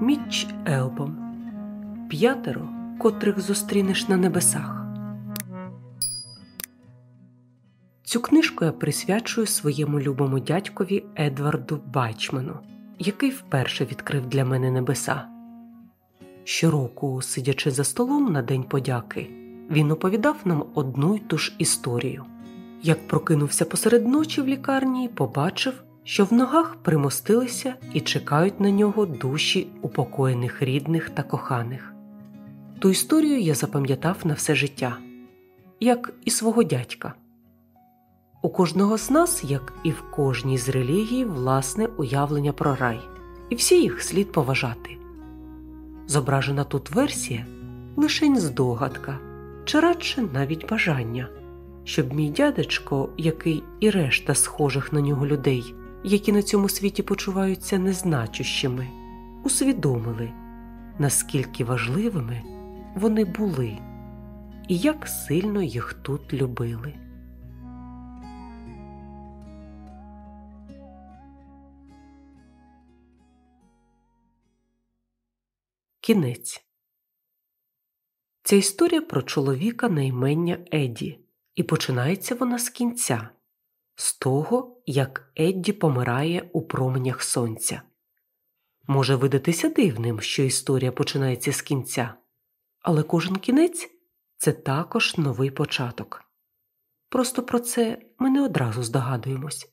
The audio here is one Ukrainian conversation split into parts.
Міч Елбом П'ятеро, котрих зустрінеш на небесах. Цю книжку я присвячую своєму любому дядькові Едварду Бачману, який вперше відкрив для мене небеса. Щороку, сидячи за столом на День подяки, він оповідав нам одну й ту ж історію. Як прокинувся посеред ночі в лікарні, побачив, що в ногах примостилися і чекають на нього душі упокоєних рідних та коханих. Ту історію я запам'ятав на все життя, як і свого дядька. У кожного з нас, як і в кожній з релігій, власне уявлення про рай, і всі їх слід поважати. Зображена тут версія лишень здогадка, чи радше навіть бажання, щоб мій дядечко, який і решта схожих на нього людей, які на цьому світі почуваються незначущими, усвідомили, наскільки важливими вони були і як сильно їх тут любили. Кінець Ця історія про чоловіка на імення Едді, і починається вона з кінця, з того, як Едді помирає у променях сонця. Може видатися дивним, що історія починається з кінця, але кожен кінець це також новий початок. Просто про це ми не одразу здогадуємось.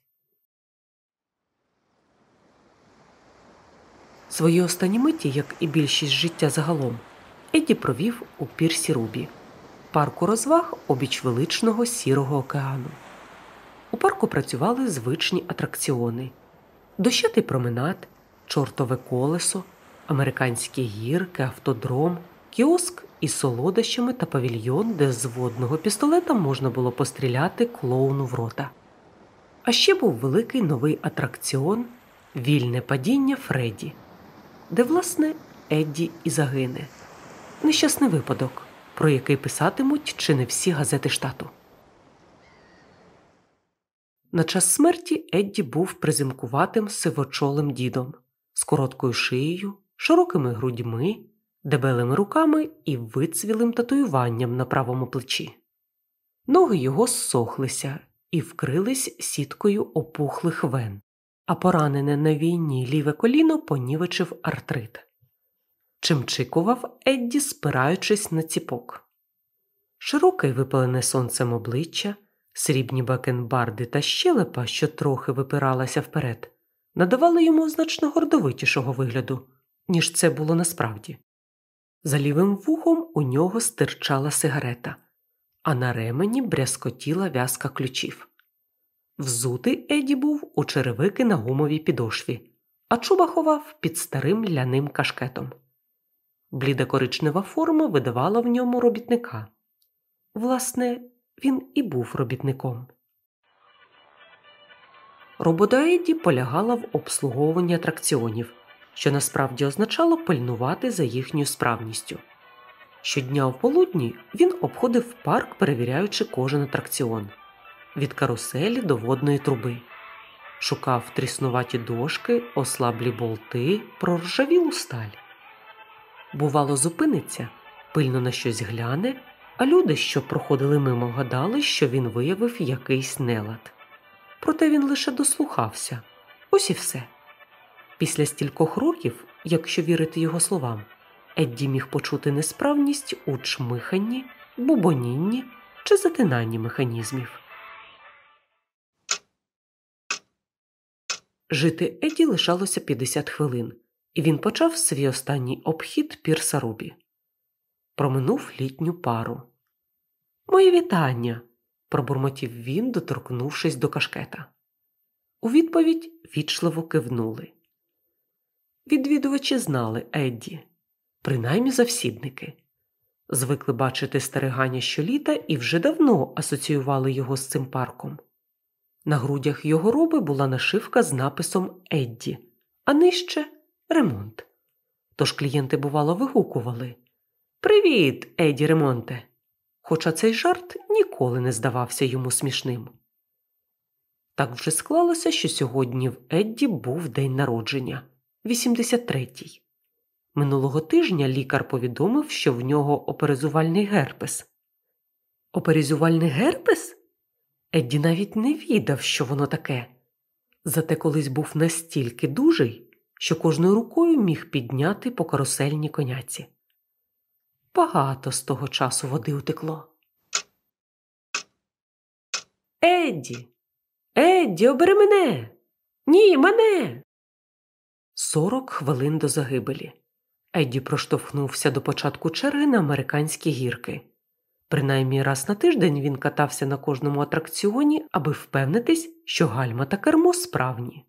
Свої останні миті, як і більшість життя загалом, Едді провів у Пірсі Рубі, парку розваг обіч величного сірого океану. У парку працювали звичні атракціони: дощатий променад, чортове колесо, американські гірки, автодром, кіоск із солодощами та павільйон, де з водного пістолета можна було постріляти клоуну в рота. А ще був великий новий атракціон Вільне падіння Фредді де, власне, Едді і загине. Нещасний випадок, про який писатимуть чи не всі газети штату. На час смерті Едді був призимкуватим сивочолим дідом з короткою шиєю, широкими грудьми, дебелими руками і вицвілим татуюванням на правому плечі. Ноги його ссохлися і вкрились сіткою опухлих вен, а поранене на війні ліве коліно понівечив артрит. Чимчикував Едді, спираючись на ціпок. Широке випалене сонцем обличчя, срібні бакенбарди та щелепа, що трохи випиралася вперед, надавали йому значно гордовитішого вигляду, ніж це було насправді. За лівим вухом у нього стирчала сигарета, а на ремені брязкотіла в'язка ключів. Взутий Еді був у черевики на гумовій підошві, а чуба ховав під старим ляним кашкетом. Бліда коричнева форма видавала в ньому робітника. Власне, він і був робітником. Робота Еді полягала в обслуговуванні атракціонів, що насправді означало пильнувати за їхньою справністю. Щодня в полудні він обходив парк, перевіряючи кожен атракціон від каруселі до водної труби, шукав тріснуваті дошки, ослаблі болти, проржавілу сталь. Бувало, зупиниться, пильно на щось гляне, а люди, що проходили мимо, гадали, що він виявив якийсь нелад. Проте він лише дослухався ось і все. Після стількох років, якщо вірити його словам, Едді міг почути несправність у чмиханні, бубонінні чи затинанні механізмів. Жити Еді лишалося 50 хвилин, і він почав свій останній обхід Пірса Рубі. Проминув літню пару. Моє вітання. пробурмотів він, доторкнувшись до кашкета. У відповідь вічливо кивнули. Відвідувачі знали Едді, принаймні завсідники. Звикли бачити старигання щоліта і вже давно асоціювали його з цим парком. На грудях його роби була нашивка з написом Едді, а нижче ремонт. Тож клієнти, бувало, вигукували Привіт, Едді Ремонте! Хоча цей жарт ніколи не здавався йому смішним. Так вже склалося, що сьогодні в Едді був день народження, 83-й. Минулого тижня лікар повідомив, що в нього оперизувальний герпес. Оперизувальний герпес? Едді навіть не відав, що воно таке. Зате колись був настільки дужий, що кожною рукою міг підняти по карусельній коняці. Багато з того часу води утекло. Едді, Едді, обери мене. Ні, мене. Сорок хвилин до загибелі. Едді проштовхнувся до початку черги на американські гірки. Принаймні раз на тиждень він катався на кожному атракціоні, аби впевнитись, що гальма та кермо справні.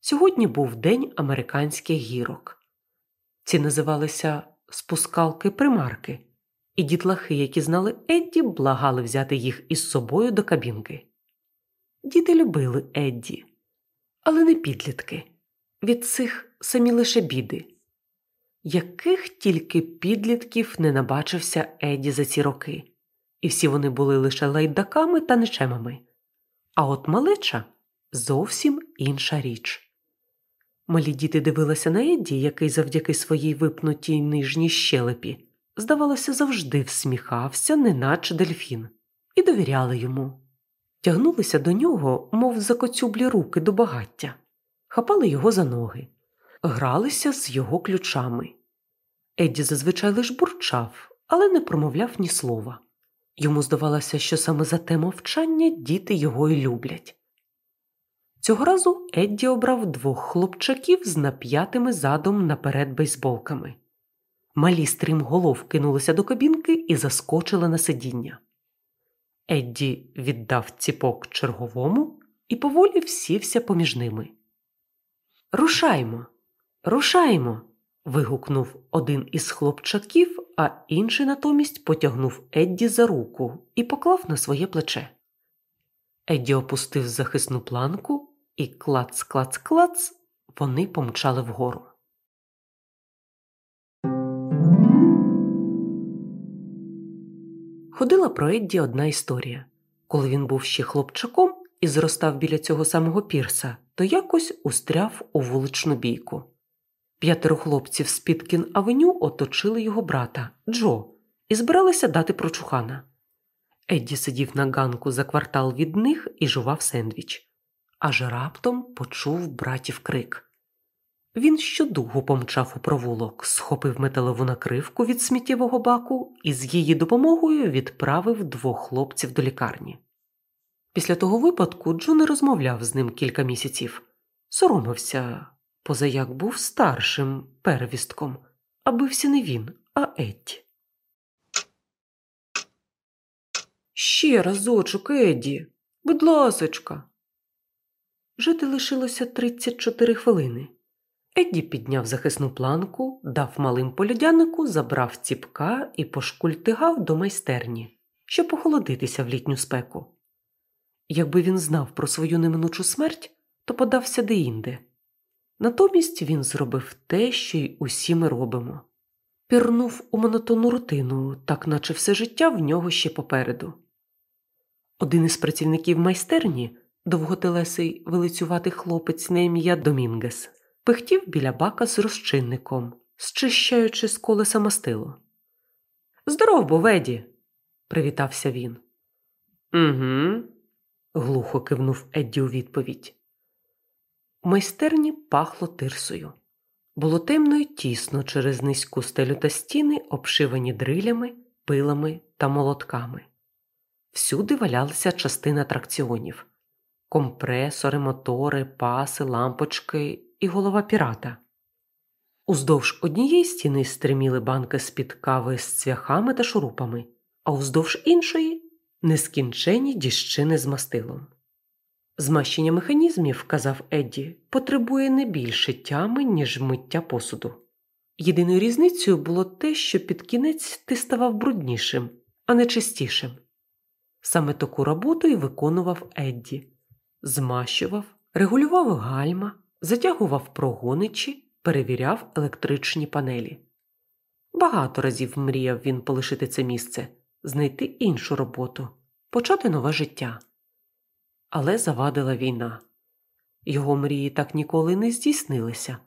Сьогодні був день американських гірок. Ці називалися спускалки примарки, і дітлахи, які знали Едді, благали взяти їх із собою до кабінки. Діти любили Едді, але не підлітки. Від цих самі лише біди. Яких тільки підлітків не набачився Едді за ці роки, і всі вони були лише лайдаками та нечемами. А от малеча зовсім інша річ. Малі діти дивилися на Едді, який завдяки своїй випнутій нижній щелепі, здавалося, завжди всміхався, неначе дельфін, і довіряли йому. Тягнулися до нього, мов закоцюблі руки до багаття, хапали його за ноги, гралися з його ключами. Едді зазвичай лиш бурчав, але не промовляв ні слова. Йому здавалося, що саме за те мовчання діти його й люблять. Цього разу Едді обрав двох хлопчаків з нап'ятими задом наперед бейсболками. Малі стрімголов кинулися до кабінки і заскочили на сидіння. Едді віддав ціпок черговому і поволі всівся поміж ними. Рушаймо, рушаймо. вигукнув один із хлопчаків, а інший натомість потягнув Едді за руку і поклав на своє плече. Едді опустив захисну планку, і клац, клац, клац вони помчали вгору. Ходила про Едді одна історія. Коли він був ще хлопчаком і зростав біля цього самого пірса, то якось устряв у вуличну бійку. П'ятеро хлопців з Піткін Авеню оточили його брата Джо і збиралися дати прочухана. Едді сидів на ганку за квартал від них і жував сендвіч. Аж раптом почув братів крик. Він щодугу помчав у провулок, схопив металеву накривку від сміттєвого баку і з її допомогою відправив двох хлопців до лікарні. Після того випадку Джо не розмовляв з ним кілька місяців, соромився, позаяк був старшим первістком, а бився не він, а Едді. Ще разочок, Едді, будь ласочка. Жити лишилося 34 хвилини. Едді підняв захисну планку, дав малим полюдянику, забрав ціпка і пошкультигав до майстерні, щоб охолодитися в літню спеку. Якби він знав про свою неминучу смерть, то подався деінде. Натомість він зробив те, що й усі ми робимо пірнув у монотонну рутину, так наче все життя в нього ще попереду. Один із працівників майстерні, довготелесий велицюватий хлопець на ім'я Домінгес, пихтів біля бака з розчинником, зчищаючи з колеса мастило. Здоров, Боведі, привітався він. Угу, глухо кивнув Едді у відповідь. У майстерні пахло тирсою. Було темно й тісно через низьку стелю та стіни, обшивані дрилями, пилами та молотками. Всюди валялися частини атракціонів компресори, мотори, паси, лампочки і голова пірата. Уздовж однієї стіни стриміли банки з під кави з цвяхами та шурупами, а уздовж іншої нескінчені діщини з мастилом. Змащення механізмів, казав Едді, потребує не більше тями, ніж миття посуду. Єдиною різницею було те, що під кінець ти ставав бруднішим, а не чистішим. Саме таку роботу й виконував Едді змащував, регулював гальма, затягував прогоничі, перевіряв електричні панелі. Багато разів мріяв він полишити це місце, знайти іншу роботу, почати нове життя. Але завадила війна. Його мрії так ніколи не здійснилися.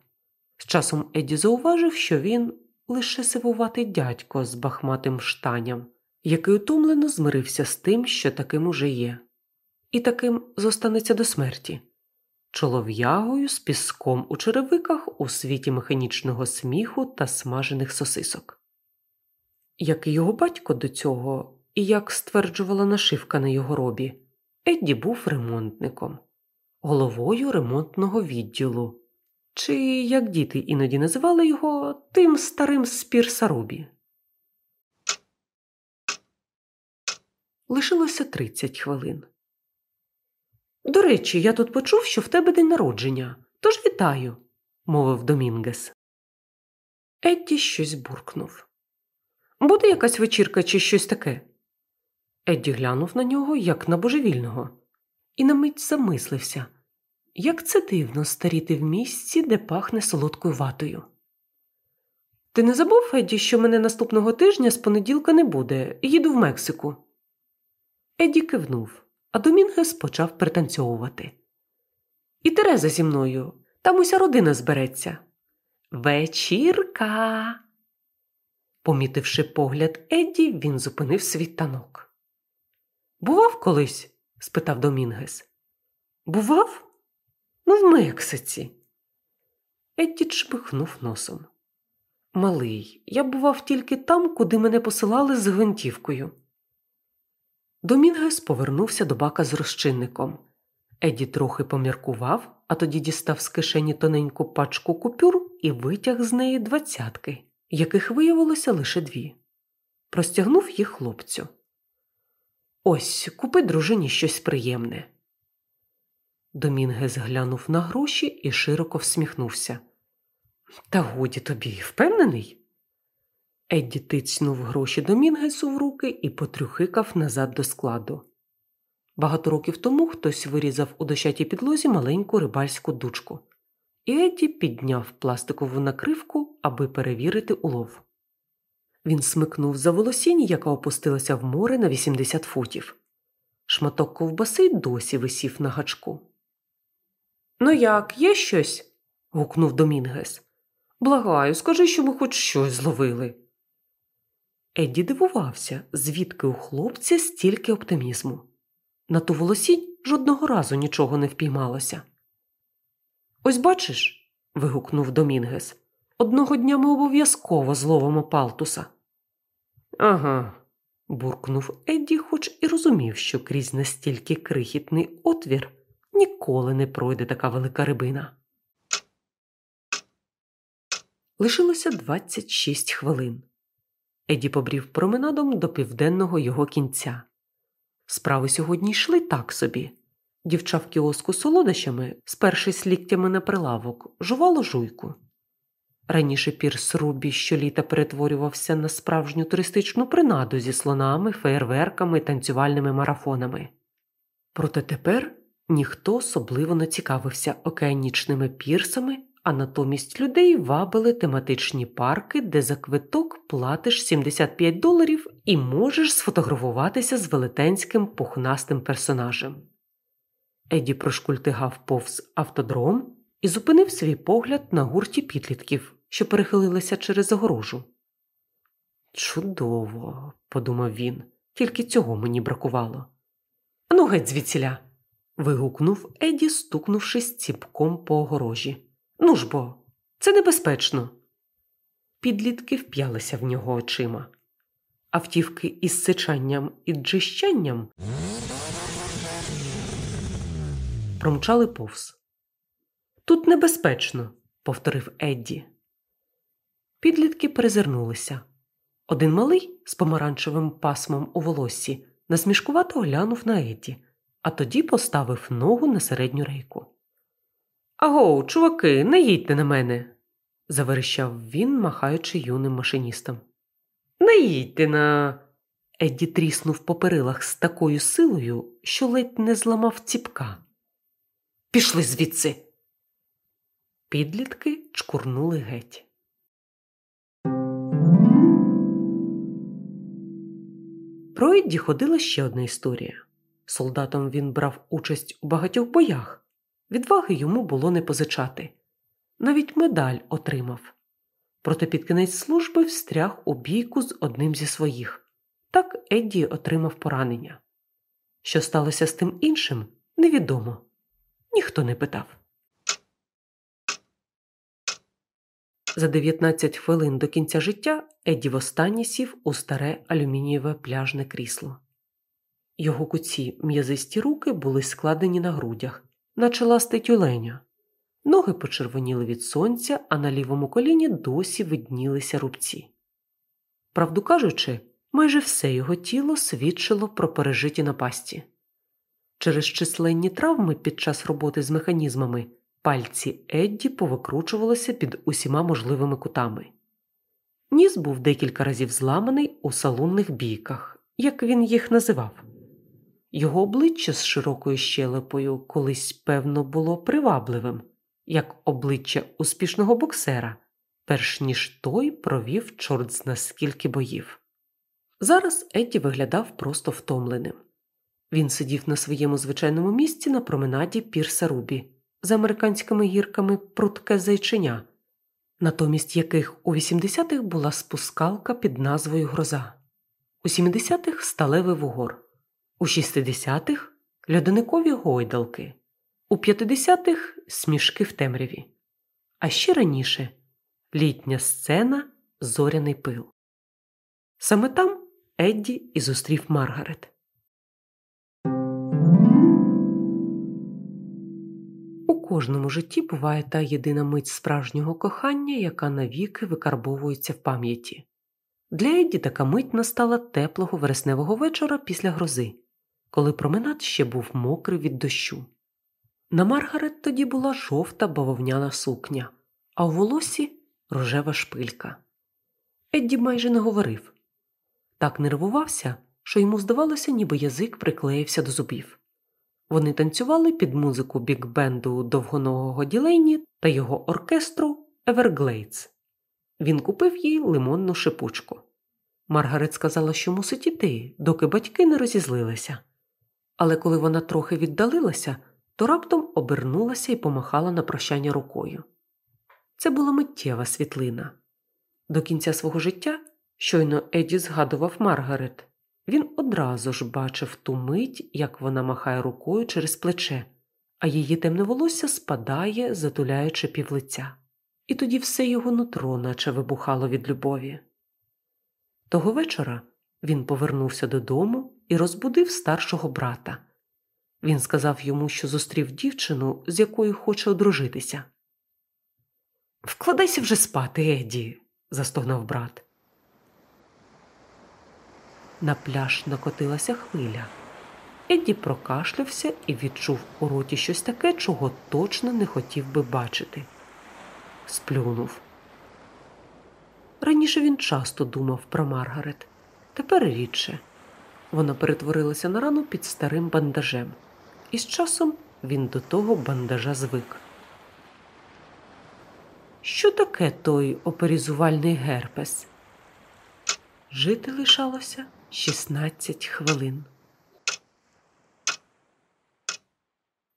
З часом Едді зауважив, що він лише сивуватий дядько з бахматим штаням, який утомлено змирився з тим, що таким уже є, і таким зостанеться до смерті, чолов'ягою з піском у черевиках у світі механічного сміху та смажених сосисок. Як і його батько до цього, і як стверджувала нашивка на його робі, Едді був ремонтником, головою ремонтного відділу чи, як діти іноді називали його, тим старим спірсарубі. Лишилося 30 хвилин. До речі, я тут почув, що в тебе день народження, тож вітаю, мовив Домінгес. Едді щось буркнув. Буде якась вечірка чи щось таке? Едді глянув на нього, як на божевільного, і на мить замислився. Як це дивно старіти в місці, де пахне солодкою ватою. Ти не забув, Едді, що мене наступного тижня з понеділка не буде, їду в Мексику. Едді кивнув, а Домінгес почав пританцьовувати. І Тереза зі мною, там уся родина збереться. Вечірка. Помітивши погляд Едді, він зупинив свій танок. Бував колись? спитав Домінгес. Бував? Ну, в Мексиці. Едді чпихнув носом. Малий, я бував тільки там, куди мене посилали з гвинтівкою. Домінгес повернувся до бака з розчинником. Едді трохи поміркував, а тоді дістав з кишені тоненьку пачку купюр і витяг з неї двадцятки, яких виявилося лише дві. Простягнув їх хлопцю. Ось купи дружині щось приємне. Домінгес глянув на гроші і широко всміхнувся. Та годі тобі, впевнений? Едді тицьнув гроші Домінгесу в руки і потрюхикав назад до складу. Багато років тому хтось вирізав у дощатій підлозі маленьку рибальську дучку, і Едді підняв пластикову накривку, аби перевірити улов. Він смикнув за волосінь, яка опустилася в море на 80 футів. Шматок ковбаси досі висів на гачку. Ну як, є щось? гукнув Домінгес. Благаю, скажи, що ми хоч щось зловили. Едді дивувався, звідки у хлопця стільки оптимізму. На ту волосінь жодного разу нічого не впіймалося. Ось бачиш. вигукнув Домінгес. Одного дня ми обов'язково зловимо палтуса. Ага, буркнув Едді, хоч і розумів, що крізь настільки крихітний отвір ніколи не пройде така велика рибина. Лишилося 26 хвилин. Еді побрів променадом до південного його кінця. Справи сьогодні йшли так собі. Дівча в кіоску солодощами, спершись ліктями на прилавок, жувало жуйку. Раніше пірс Рубі щоліта перетворювався на справжню туристичну принаду зі слонами, феєрверками і танцювальними марафонами. Проте тепер ніхто особливо не цікавився океанічними пірсами, а натомість людей вабили тематичні парки, де за квиток платиш 75 доларів і можеш сфотографуватися з велетенським пухнастим персонажем. Еді прошкультигав повз автодром і зупинив свій погляд на гурті підлітків, що перехилилися через огорожу. Чудово, подумав він, тільки цього мені бракувало. Ану геть звідсіля. вигукнув Еді, стукнувшись ціпком по огорожі. Ну ж бо, це небезпечно. Підлітки вп'ялися в нього очима. Автівки із сичанням і джищанням промчали повз. Тут небезпечно, повторив Едді. Підлітки перезирнулися. Один малий з помаранчевим пасмом у волоссі насмішкувато глянув на Едді, а тоді поставив ногу на середню рейку. Аго, чуваки, не їдьте на мене, заверещав він, махаючи юним машиністом. Не їдьте на. Едді тріснув по перилах з такою силою, що ледь не зламав ціпка. Пішли звідси. Підлітки чкурнули геть. Про Едді ходила ще одна історія. Солдатом він брав участь у багатьох боях. Відваги йому було не позичати. навіть медаль отримав. Проте під кінець служби встряг у бійку з одним зі своїх. Так Едді отримав поранення. Що сталося з тим іншим, невідомо. Ніхто не питав. За 19 хвилин до кінця життя Едді востаннє сів у старе алюмінієве пляжне крісло. Його куці м'язисті руки були складені на грудях, наче ласти тюленя. Ноги почервоніли від сонця, а на лівому коліні досі виднілися рубці. Правду кажучи, майже все його тіло свідчило про пережиті напасті. Через численні травми під час роботи з механізмами пальці Едді повикручувалися під усіма можливими кутами. Ніс був декілька разів зламаний у салунних бійках, як він їх називав. Його обличчя з широкою щелепою колись, певно, було привабливим, як обличчя успішного боксера, перш ніж той провів чорт зна скільки боїв. Зараз Едді виглядав просто втомленим. Він сидів на своєму звичайному місці на променаді Пірса Рубі з американськими гірками прутке зайчиня, натомість яких у 80-х була спускалка під назвою Гроза, у 70-х сталевий вугор, у 60-х льодоникові гойдалки, у 50-х смішки в темряві, а ще раніше літня сцена Зоряний пил. Саме там Едді і зустрів Маргарет. У кожному житті буває та єдина мить справжнього кохання, яка навіки викарбовується в пам'яті. Для Едді така мить настала теплого вересневого вечора після грози, коли променад ще був мокрий від дощу. На Маргарет тоді була жовта бавовняна сукня, а у волосі рожева шпилька. Едді майже не говорив так нервувався, що йому здавалося, ніби язик приклеївся до зубів. Вони танцювали під музику бік-бенду довгоногого Ділейні та його оркестру Everglades. Він купив їй лимонну шипучку. Маргарет сказала, що мусить іти, доки батьки не розізлилися. Але коли вона трохи віддалилася, то раптом обернулася і помахала на прощання рукою. Це була миттєва світлина. До кінця свого життя щойно Еді згадував Маргарет. Він одразу ж бачив ту мить, як вона махає рукою через плече, а її темне волосся спадає, затуляючи півлиця. І тоді все його нутро наче вибухало від любові. Того вечора він повернувся додому і розбудив старшого брата. Він сказав йому, що зустрів дівчину, з якою хоче одружитися. Вкладайся вже спати, Еді, застогнав брат. На пляж накотилася хвиля. Едді прокашлявся і відчув у роті щось таке, чого точно не хотів би бачити. Сплюнув. Раніше він часто думав про Маргарет, тепер рідше. Вона перетворилася на рану під старим бандажем, і з часом він до того бандажа звик. Що таке той оперізувальний герпес? Жити лишалося 16 хвилин.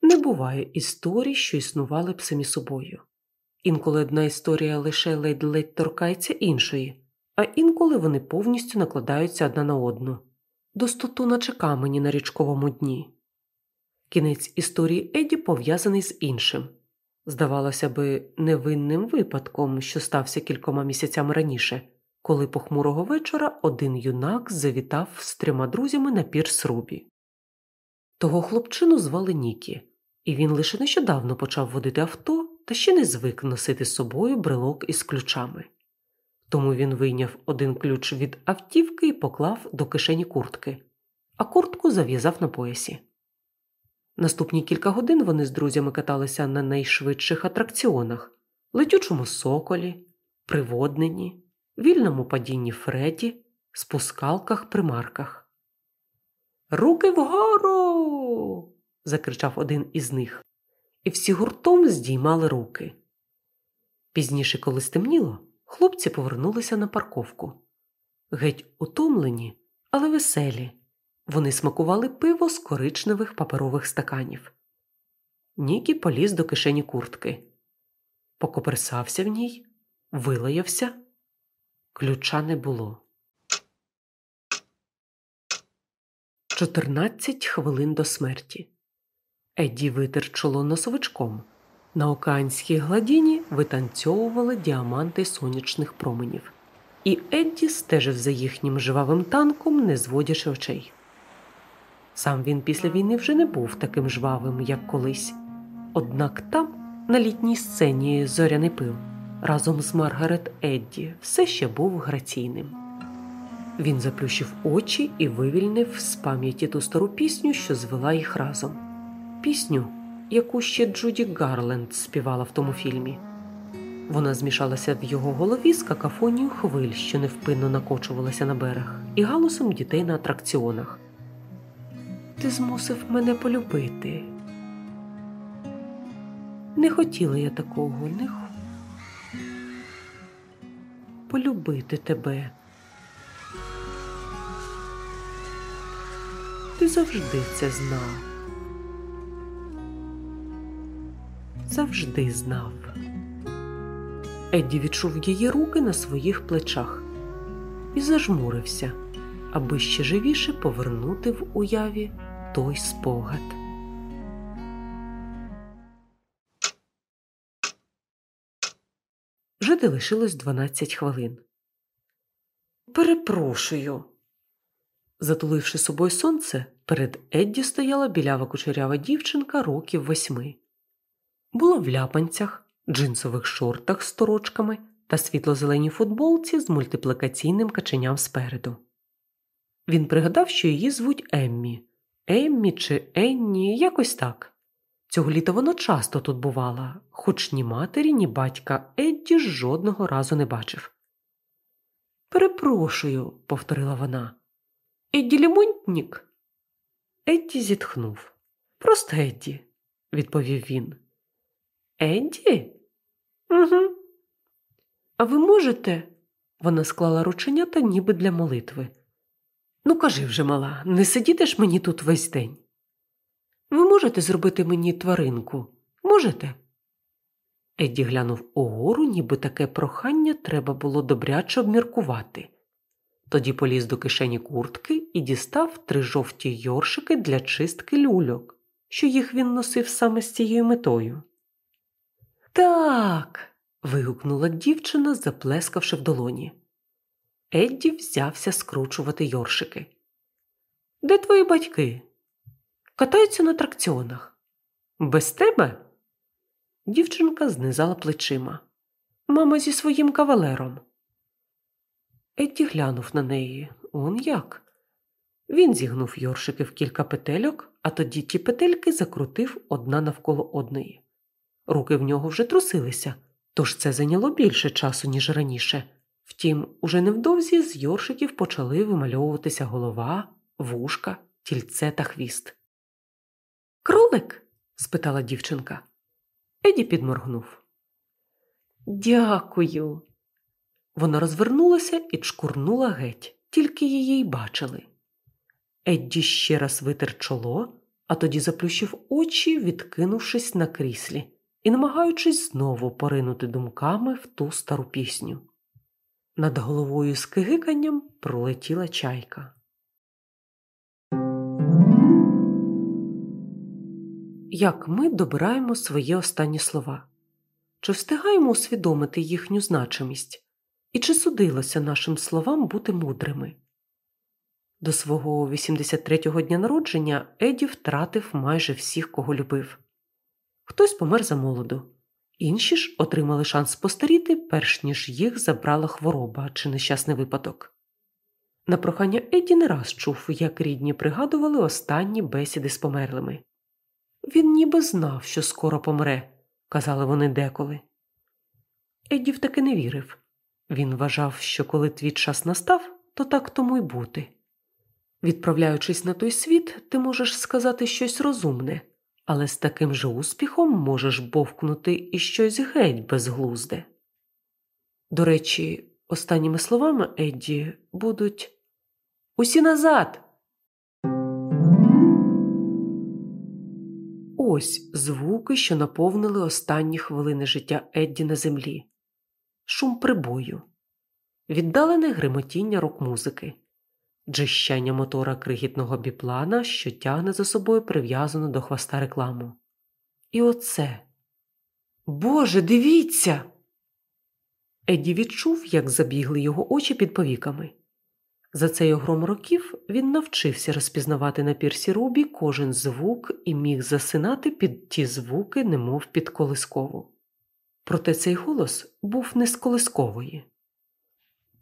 Не буває історій, що існували б самі собою. Інколи одна історія лише ледь-ледь торкається іншої, а інколи вони повністю накладаються одна на одну, достоту наче камені на річковому дні. Кінець історії Еді пов'язаний з іншим, здавалося би, невинним випадком, що стався кількома місяцями раніше коли похмурого вечора один юнак завітав з трьома друзями на пірс Рубі. Того хлопчину звали Нікі, і він лише нещодавно почав водити авто та ще не звик носити з собою брелок із ключами. Тому він вийняв один ключ від автівки і поклав до кишені куртки, а куртку зав'язав на поясі. Наступні кілька годин вони з друзями каталися на найшвидших атракціонах летючому соколі, приводненні, вільному падінні Фредді, спускалках примарках. Руки вгору. закричав один із них, і всі гуртом здіймали руки. Пізніше, коли стемніло, хлопці повернулися на парковку. Геть утомлені, але веселі. Вони смакували пиво з коричневих паперових стаканів. Нікі поліз до кишені куртки. покоперсався в ній, вилаявся. Ключа не було. 14 хвилин до смерті. Едді витер чоло носовичком. На океанській гладіні витанцьовували діаманти сонячних променів, і Едді стежив за їхнім жвавим танком, не зводячи очей. Сам він після війни вже не був таким жвавим, як колись. Однак там, на літній сцені зоряний пил, разом з Маргарет Едді, все ще був граційним. Він заплющив очі і вивільнив з пам'яті ту стару пісню, що звела їх разом. Пісню, яку ще Джуді Гарленд співала в тому фільмі. Вона змішалася в його голові з какафонією хвиль, що невпинно накочувалася на берег, і галусом дітей на атракціонах. Ти змусив мене полюбити. Не хотіла я такого, не х... полюбити тебе. Ти завжди це знав. Завжди знав. Едді відчув її руки на своїх плечах і зажмурився, аби ще живіше повернути в уяві той спогад. Не лишилось 12 хвилин. Перепрошую. Затуливши собою сонце, перед Едді стояла білява кучерява дівчинка років восьми. Була в ляпанцях, джинсових шортах з торочками та світло-зеленій футболці з мультиплікаційним каченям спереду. Він пригадав, що її звуть Еммі, Еммі чи Енні, якось так. Цього літа вона часто тут бувала, хоч ні матері, ні батька Едді жодного разу не бачив. Перепрошую, повторила вона. Едді Лімонтнік?» Едді зітхнув. Просто Едді, відповів він. Едді? Угу. А ви можете? Вона склала рученята ніби для молитви. Ну, кажи вже, мала, не сидіти ж мені тут весь день. Ви можете зробити мені тваринку? Можете? Едді глянув угору, ніби таке прохання треба було добряче обміркувати. Тоді поліз до кишені куртки і дістав три жовті йоршики для чистки люльок, що їх він носив саме з цією метою. Так. вигукнула дівчина, заплескавши в долоні. Едді взявся скручувати йоршики. Де твої батьки? Катаються на тракціонах. Без тебе? Дівчинка знизала плечима. Мама зі своїм кавалером. Едді глянув на неї. Он як? Він зігнув йоршики в кілька петельок, а тоді ті петельки закрутив одна навколо одної. Руки в нього вже трусилися, тож це зайняло більше часу, ніж раніше. Втім, уже невдовзі з йоршиків почали вимальовуватися голова, вушка, тільце та хвіст. Кролик? спитала дівчинка. Еді підморгнув. Дякую. Вона розвернулася і чкурнула геть, тільки її й бачили. Едді ще раз витер чоло, а тоді заплющив очі, відкинувшись на кріслі і намагаючись знову поринути думками в ту стару пісню. Над головою з кигиканням пролетіла чайка. Як ми добираємо свої останні слова? Чи встигаємо усвідомити їхню значимість? І чи судилося нашим словам бути мудрими? До свого 83-го дня народження Еді втратив майже всіх, кого любив. Хтось помер за молоду, інші ж отримали шанс постаріти, перш ніж їх забрала хвороба чи нещасний випадок. На прохання Еді не раз чув, як рідні пригадували останні бесіди з померлими. Він ніби знав, що скоро помре, казали вони деколи. Едді таки не вірив. Він вважав, що коли твій час настав, то так тому й бути. Відправляючись на той світ, ти можеш сказати щось розумне, але з таким же успіхом можеш бовкнути і щось геть безглузде. До речі, останніми словами Едді будуть Усі назад. ось звуки, що наповнили останні хвилини життя Едді на землі, шум прибою, віддалене гримотіння рок-музики, джищання мотора крихітного біплана, що тягне за собою прив'язану до хвоста рекламу. І оце. Боже, дивіться! Едді відчув, як забігли його очі під повіками. За цей огром років він навчився розпізнавати на пірсі рубі кожен звук і міг засинати під ті звуки, немов під колискову. Проте цей голос був не з колискової.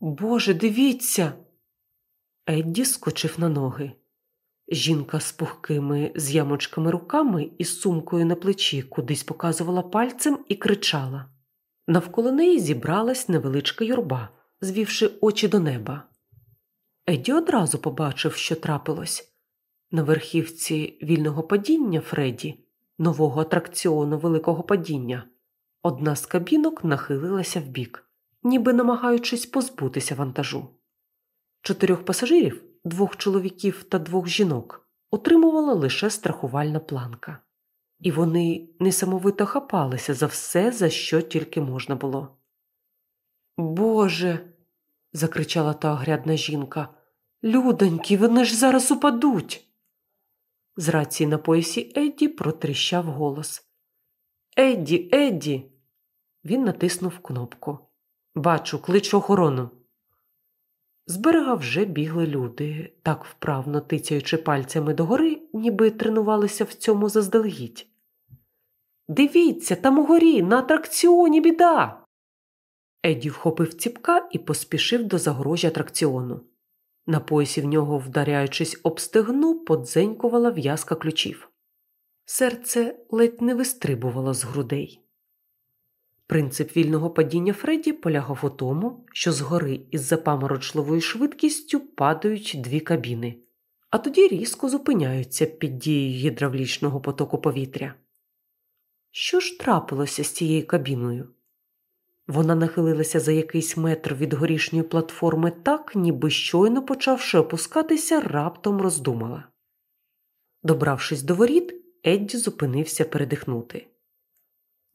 Боже, дивіться! Едді скочив на ноги. Жінка з пухкими з ямочками руками і сумкою на плечі кудись показувала пальцем і кричала. Навколо неї зібралась невеличка юрба, звівши очі до неба. Еді одразу побачив, що трапилось. На верхівці вільного падіння Фредді, нового атракціону великого падіння, одна з кабінок нахилилася вбік, ніби намагаючись позбутися вантажу. Чотирьох пасажирів, двох чоловіків та двох жінок, отримувала лише страхувальна планка, і вони несамовито хапалися за все, за що тільки можна було. Боже. закричала та огрядна жінка. Людоньки, вони ж зараз упадуть. З рації на поясі Едді протріщав голос. Едді, Едді. Він натиснув кнопку. Бачу, кличу охорону. З берега вже бігли люди, так вправно тицяючи пальцями догори, ніби тренувалися в цьому заздалегідь. Дивіться, там угорі, на атракціоні біда. Едді вхопив ціпка і поспішив до загорожі атракціону. На поясі в нього, вдаряючись об стегну, подзенькувала в'язка ключів. Серце ледь не вистрибувало з грудей. Принцип вільного падіння Фредді полягав у тому, що згори із запаморочливою швидкістю падають дві кабіни, а тоді різко зупиняються під дією гідравлічного потоку повітря. Що ж трапилося з цією кабіною? Вона нахилилася за якийсь метр від горішньої платформи так, ніби щойно почавши опускатися, раптом роздумала. Добравшись до воріт, Едді зупинився передихнути.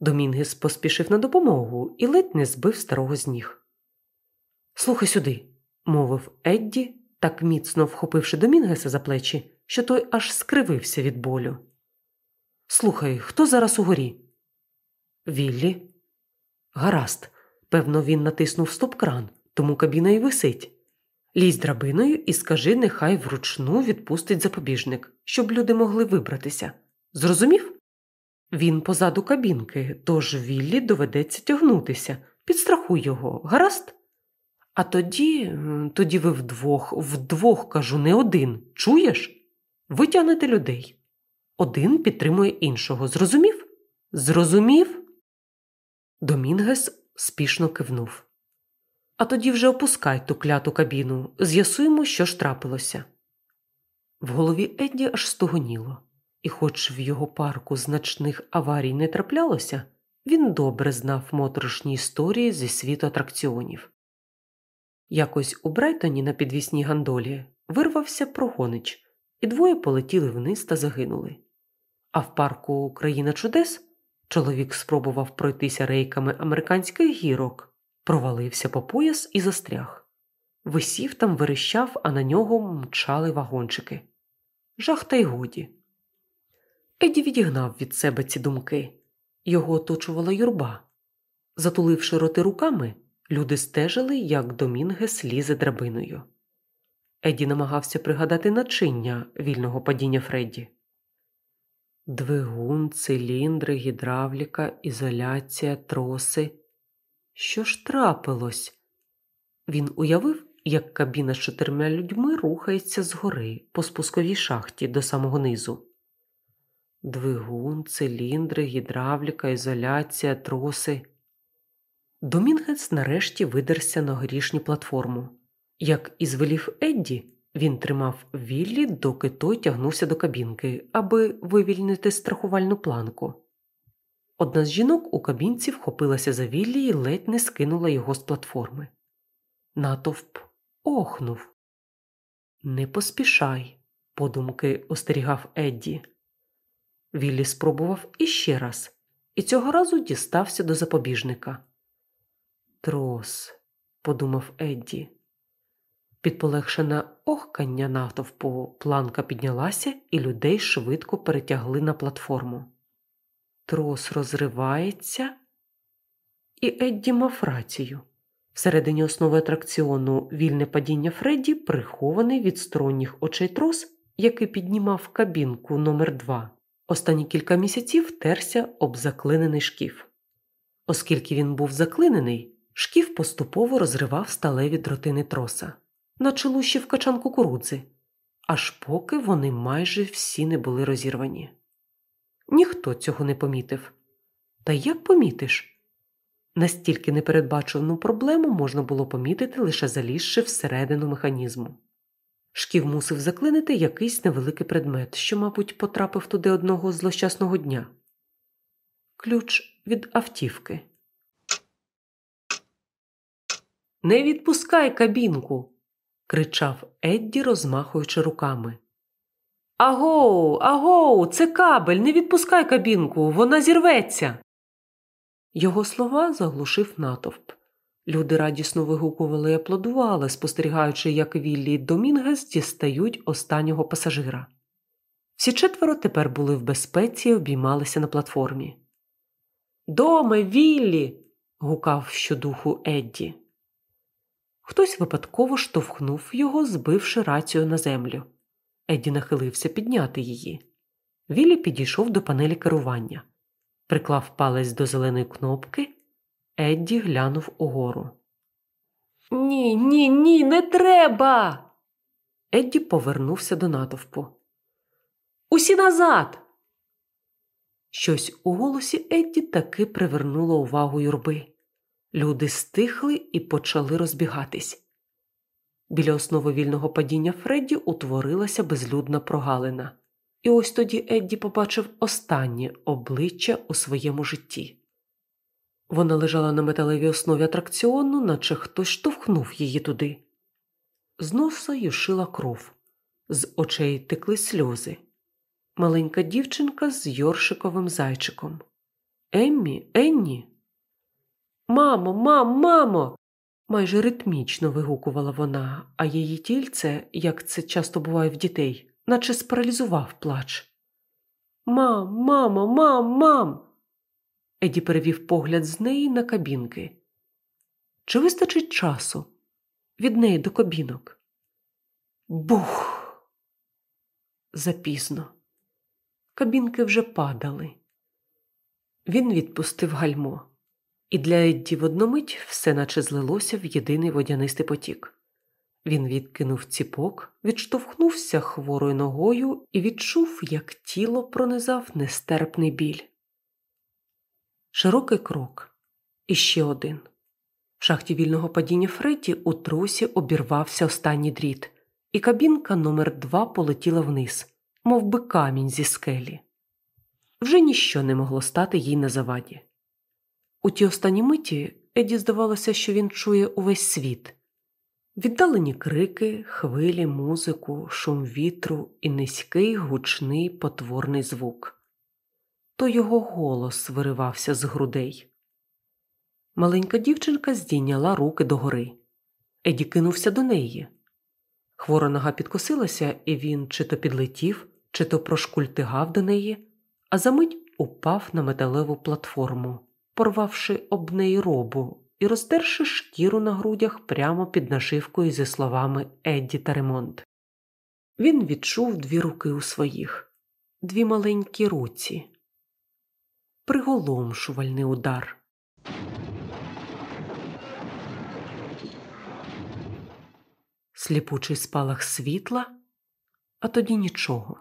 Домінгес поспішив на допомогу і ледь не збив старого з ніг. Слухай сюди, мовив Едді, так міцно вхопивши Домінгеса за плечі, що той аж скривився від болю. Слухай, хто зараз угорі? Віллі. Гаразд, певно, він натиснув стоп-кран, тому кабіна й висить. Лізь драбиною і скажи, нехай вручну відпустить запобіжник, щоб люди могли вибратися. Зрозумів? Він позаду кабінки, тож Віллі доведеться тягнутися. Підстрахуй його, гаразд? А тоді, тоді ви вдвох, вдвох кажу, не один. Чуєш? Витягнете людей. Один підтримує іншого. Зрозумів? Зрозумів? Домінгес спішно кивнув. А тоді вже опускай ту кляту кабіну, з'ясуємо, що ж трапилося. В голові Едді аж стогоніло, і, хоч в його парку значних аварій не траплялося, він добре знав моторошні історії зі світу атракціонів. Якось у Брайтоні на підвісній гандолі вирвався прогонич, і двоє полетіли вниз та загинули. А в парку Країна чудес Чоловік спробував пройтися рейками американських гірок, провалився по пояс і застряг. Висів там, верещав, а на нього мчали вагончики. Жах та й годі. Еді відігнав від себе ці думки. Його оточувала юрба. Затуливши роти руками, люди стежили, як Домінгес лізе драбиною. Еді намагався пригадати начиння вільного падіння Фредді. Двигун, циліндри, гідравліка, ізоляція, троси. Що ж трапилось? Він уявив, як кабіна з чотирма людьми рухається згори по спусковій шахті до самого низу. Двигун, циліндри, гідравліка, ізоляція, троси. Домінгець нарешті видерся на горішню платформу. Як і звелів Едді, він тримав Віллі, доки той тягнувся до кабінки, аби вивільнити страхувальну планку. Одна з жінок у кабінці вхопилася за Віллі і ледь не скинула його з платформи. Натовп охнув. Не поспішай, подумки остерігав Едді. Віллі спробував іще раз, і цього разу дістався до запобіжника. Трос, подумав Едді. Під полегшене охкання натовпу планка піднялася, і людей швидко перетягли на платформу. Трос розривається, і Едді мав рацію. Всередині основи атракціону вільне падіння Фредді прихований від сторонніх очей трос, який піднімав кабінку номер 2 Останні кілька місяців терся об заклинений шкіф. Оскільки він був заклинений, шкіф поступово розривав сталеві дротини троса, наче лущив качан кукурудзи, аж поки вони майже всі не були розірвані. Ніхто цього не помітив. Та як помітиш? Настільки непередбачену проблему можна було помітити, лише залізши всередину механізму. Шків мусив заклинити якийсь невеликий предмет, що, мабуть, потрапив туди одного злощасного дня. Ключ від автівки. Не відпускай кабінку. кричав Едді, розмахуючи руками. Агоу, агоу, це кабель, не відпускай кабінку, вона зірветься. Його слова заглушив натовп. Люди радісно вигукували і аплодували, спостерігаючи, як Віллі і Домінгес дістають останнього пасажира. Всі четверо тепер були в безпеці і обіймалися на платформі. Доме, Віллі. гукав щодуху Едді. Хтось випадково штовхнув його, збивши рацію на землю. Едді нахилився підняти її. Віллі підійшов до панелі керування приклав палець до зеленої кнопки, Едді глянув угору. Ні, ні, ні, не треба. Едді повернувся до натовпу. Усі назад. Щось у голосі Едді таки привернуло увагу юрби. Люди стихли і почали розбігатись. Біля основи вільного падіння Фредді утворилася безлюдна прогалина. І ось тоді Едді побачив останнє обличчя у своєму житті. Вона лежала на металевій основі атракціону, наче хтось штовхнув її туди. З носа юшила кров, з очей текли сльози. Маленька дівчинка з Йоршиковим зайчиком. Еммі, Енні. Мамо, мам, мамо. майже ритмічно вигукувала вона, а її тільце, як це часто буває в дітей, наче спаралізував плач. Мам, мамо, мам, мам. Еді перевів погляд з неї на кабінки. Чи вистачить часу від неї до кабінок? Бух. Запізно. Кабінки вже падали. Він відпустив гальмо, і для Едді в одну мить все наче злилося в єдиний водянистий потік. Він відкинув ціпок, відштовхнувся хворою ногою і відчув, як тіло пронизав нестерпний біль. Широкий крок. І ще один. В шахті вільного падіння Фредді у трусі обірвався останній дріт, і кабінка номер два полетіла вниз, мов би камінь зі скелі. Вже ніщо не могло стати їй на заваді. У ті останні миті Еді здавалося, що він чує увесь світ. Віддалені крики, хвилі, музику, шум вітру і низький гучний потворний звук. То його голос виривався з грудей. Маленька дівчинка здійняла руки догори. Еді кинувся до неї. Хвора нога підкосилася, і він чи то підлетів, чи то прошкультигав до неї, а за мить упав на металеву платформу, порвавши об неї робу і роздерши шкіру на грудях прямо під нашивкою зі словами Едді та Ремонт. Він відчув дві руки у своїх, дві маленькі руці, приголомшувальний удар. Сліпучий спалах світла, а тоді нічого.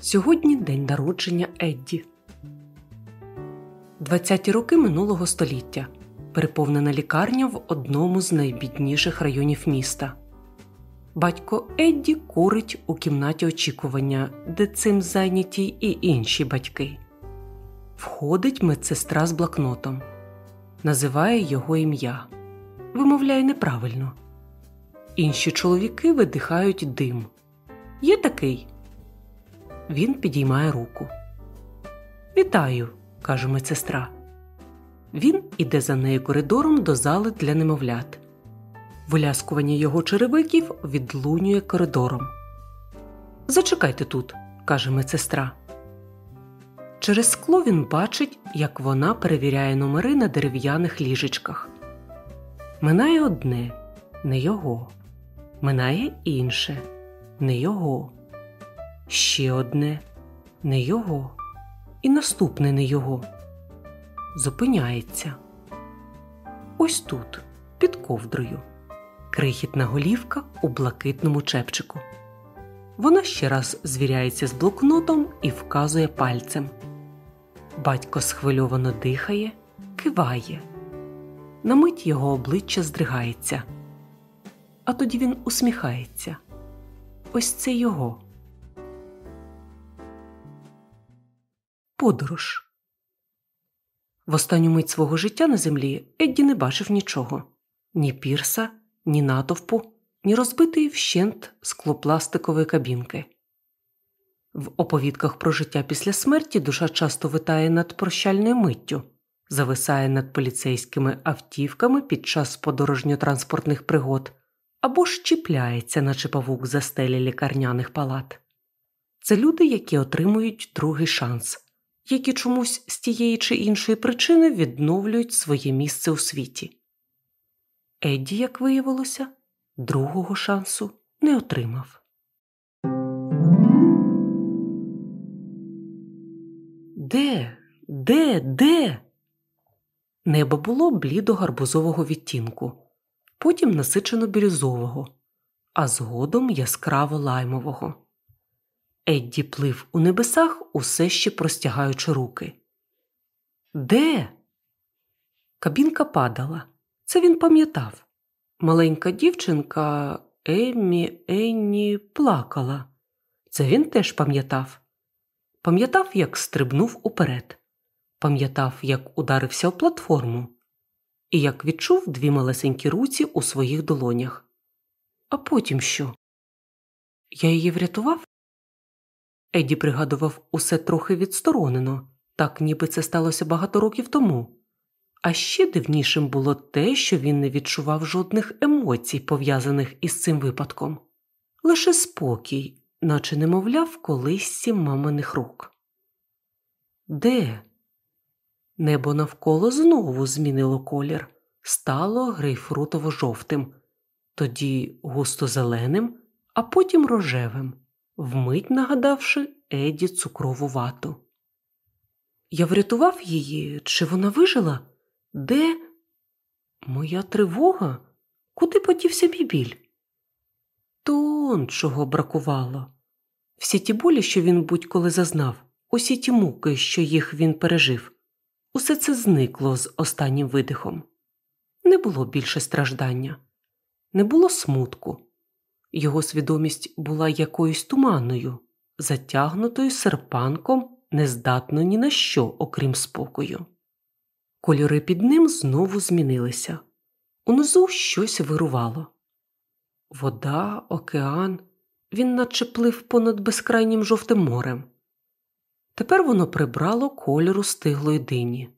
Сьогодні день народження Едді. 20-ті роки минулого століття, переповнена лікарня в одному з найбідніших районів міста. Батько Едді курить у кімнаті очікування, де цим зайняті і інші батьки. Входить медсестра з блокнотом, називає його ім'я, вимовляє неправильно. Інші чоловіки видихають дим, Є такий. Він підіймає руку. Вітаю, каже медсестра. Він іде за нею коридором до зали для немовлят. Виляскування його черевиків відлунює коридором. Зачекайте тут, каже медсестра. Через скло він бачить, як вона перевіряє номери на дерев'яних ліжечках. Минає одне не його, минає інше не його, ще одне не його, і наступне не його. Зупиняється. Ось тут, під ковдрою, крихітна голівка у блакитному чепчику. Вона ще раз звіряється з блокнотом і вказує пальцем. Батько схвильовано дихає, киває. На мить його обличчя здригається, а тоді він усміхається. Ось це його. Подорож. В останню мить свого життя на землі Едді не бачив нічого ні пірса, ні натовпу, ні розбитої вщент склопластикової кабінки. В оповідках про життя після смерті душа часто витає над прощальною миттю, зависає над поліцейськими автівками під час подорожньо-транспортних пригод або ж чіпляється, наче павук за стелі лікарняних палат. Це люди, які отримують другий шанс, які чомусь з тієї чи іншої причини відновлюють своє місце у світі. Едді, як виявилося, другого шансу не отримав. Де? Де? Де? Небо було блідо гарбузового відтінку, потім насичено бірюзового, а згодом яскраво лаймового. Едді плив у небесах, усе ще простягаючи руки. Де? Кабінка падала. Це він пам'ятав. Маленька дівчинка Еммі Енні плакала. Це він теж пам'ятав. Пам'ятав, як стрибнув уперед, пам'ятав, як ударився у платформу, і як відчув дві малесенькі руці у своїх долонях. А потім що? Я її врятував? Еді пригадував усе трохи відсторонено, так ніби це сталося багато років тому. А ще дивнішим було те, що він не відчував жодних емоцій, пов'язаних із цим випадком, лише спокій, наче не мовляв колисці маминих рук. Де? Небо навколо знову змінило колір, стало грейпфрутово жовтим, тоді густо зеленим, а потім рожевим, вмить нагадавши Еді цукрову вату. Я врятував її, чи вона вижила? Де моя тривога? Куди подівся мій біль? То чого бракувало. Всі ті болі, що він будь-коли зазнав, усі ті муки, що їх він пережив, усе це зникло з останнім видихом. Не було більше страждання, не було смутку. Його свідомість була якоюсь туманною, затягнутою серпанком, нездатною ні на що, окрім спокою. Кольори під ним знову змінилися. Унизу щось вирувало. Вода, океан, він наче плив понад безкрайнім жовтим морем. Тепер воно прибрало кольору стиглої дині,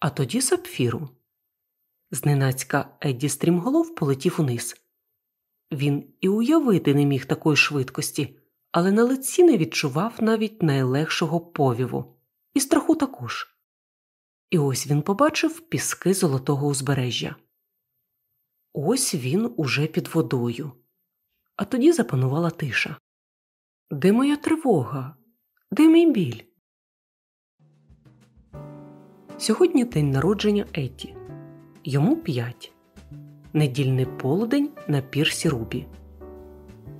а тоді сапфіру. Зненацька Едді стрімголов полетів униз. Він і уявити не міг такої швидкості, але на лиці не відчував навіть найлегшого повіву, і страху також. І ось він побачив піски золотого узбережжя. Ось він уже під водою. А тоді запанувала тиша. Де моя тривога? Де мій біль? Сьогодні день народження Етті. Йому п'ять. Недільний полудень на пірсі Рубі.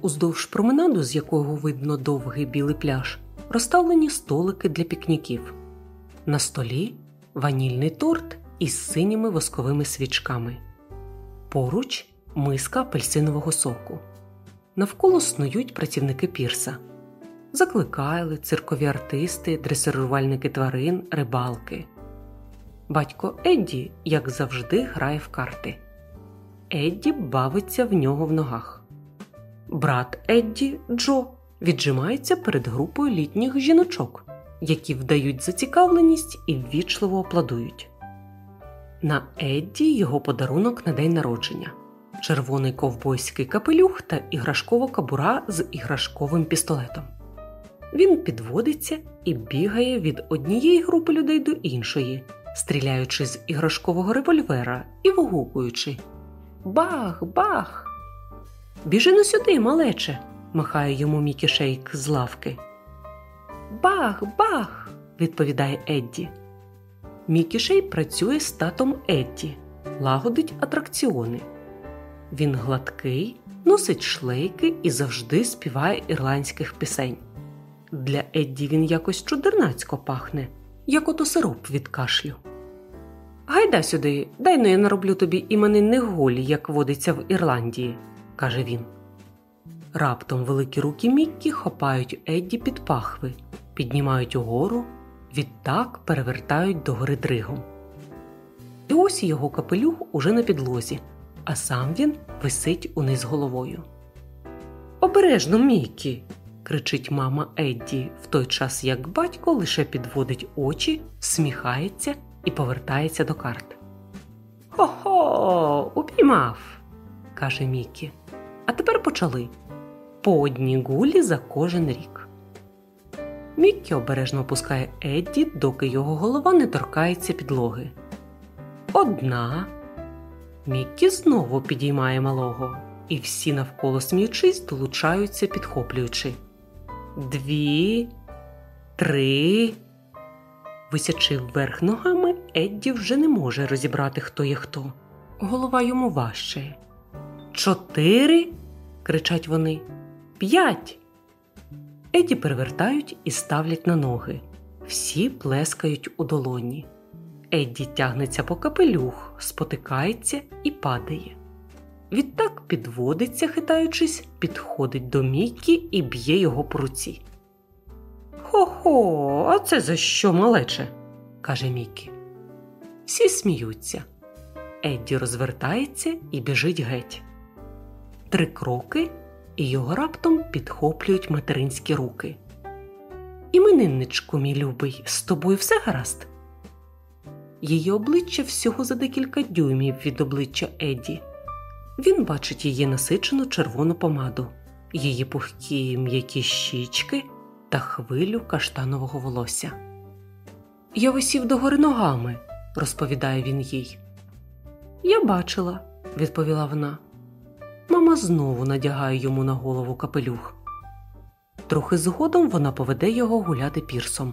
Уздовж променаду, з якого видно довгий білий пляж, розставлені столики для пікніків. На столі ванільний торт із синіми восковими свічками. Поруч миска апельсинового соку. Навколо снують працівники пірса. Закликали циркові артисти, дресирувальники тварин, рибалки. Батько Едді, як завжди, грає в карти. Едді бавиться в нього в ногах. Брат Едді Джо віджимається перед групою літніх жіночок, які вдають зацікавленість і ввічливо аплодують. На Едді його подарунок на день народження червоний ковбойський капелюх та іграшкова кабура з іграшковим пістолетом. Він підводиться і бігає від однієї групи людей до іншої, стріляючи з іграшкового револьвера і вигукуючи Бах, бах! Біжи на сюди, малече, махає йому Мікі Шейк з лавки. Бах, бах! відповідає Едді. Мікі Шей працює з татом Едді, лагодить атракціони. Він гладкий, носить шлейки і завжди співає ірландських пісень. Для Едді він якось чудернацько пахне, як ото сироп від кашлю. Гайда сюди, дай но я нароблю тобі іменинних голі, як водиться в Ірландії, каже він. Раптом великі руки Міккі хопають Едді під пахви, піднімають угору, відтак перевертають догори дригом. І ось його капелюх уже на підлозі, а сам він висить униз головою. Обережно, Міккі! кричить мама Едді, в той час як батько лише підводить очі, сміхається і повертається до карт. Хо-хо, упіймав, каже Мікі. А тепер почали по одній гулі за кожен рік. Міккі обережно опускає Едді, доки його голова не торкається підлоги. Одна. Міккі знову підіймає малого, і всі навколо сміючись долучаються, підхоплюючи. Дві, три. Висячи вверх ногами, Едді вже не може розібрати, хто є хто. Голова йому важчає. Чотири. кричать вони. П'ять. Еді перевертають і ставлять на ноги. Всі плескають у долоні. Едді тягнеться по капелюх, спотикається і падає. Відтак підводиться, хитаючись, підходить до Мікі і б'є його по руці. Хо-хо, а це за що малече? каже Мікі. Всі сміються. Едді розвертається і біжить геть. Три кроки, і його раптом підхоплюють материнські руки. Іменинничку, мій любий, з тобою все гаразд. Її обличчя всього за декілька дюймів від обличчя Едді. Він бачить її насичену червону помаду, її пухкі м'які щічки та хвилю каштанового волосся. Я висів догори ногами, розповідає він їй. Я бачила, відповіла вона. Мама знову надягає йому на голову капелюх. Трохи згодом вона поведе його гуляти пірсом.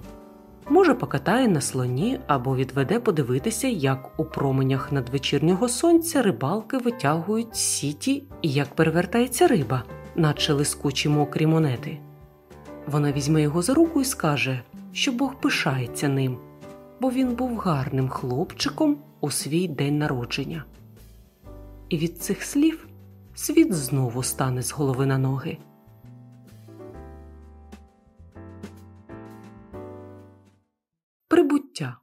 Може, покатає на слоні або відведе подивитися, як у променях надвечірнього сонця рибалки витягують сіті і як перевертається риба, наче лискучі мокрі монети. Вона візьме його за руку і скаже, що Бог пишається ним, бо він був гарним хлопчиком у свій день народження. І від цих слів світ знову стане з голови на ноги. Прибуття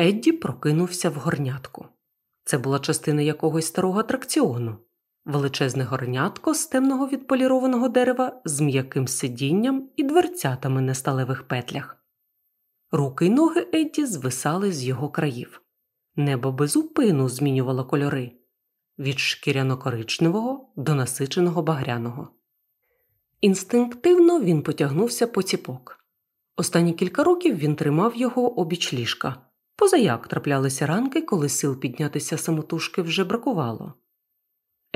Едді прокинувся в горнятку. Це була частина якогось старого атракціону, величезне горнятко з темного відполірованого дерева з м'яким сидінням і дверцятами на сталевих петлях. Руки й ноги Едді звисали з його країв. Небо безупину змінювало кольори від шкіряно-коричневого до насиченого багряного. Інстинктивно він потягнувся по ціпок. Останні кілька років він тримав його обіч ліжка, позаяк траплялися ранки, коли сил піднятися самотужки вже бракувало.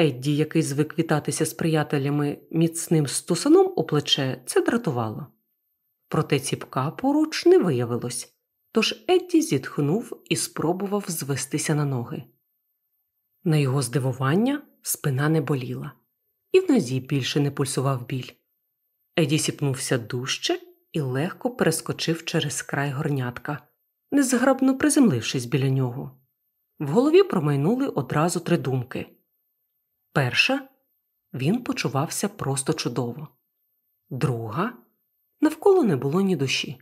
Едді, який звик вітатися з приятелями міцним стусаном у плече, це дратувало. Проте ціпка поруч не виявилось, тож Едді зітхнув і спробував звестися на ноги. На його здивування спина не боліла, і в нозі більше не пульсував біль. Еді сіпнувся дужче і легко перескочив через край горнятка, незграбно приземлившись біля нього. В голові промайнули одразу три думки. Перша він почувався просто чудово. Друга навколо не було ні душі.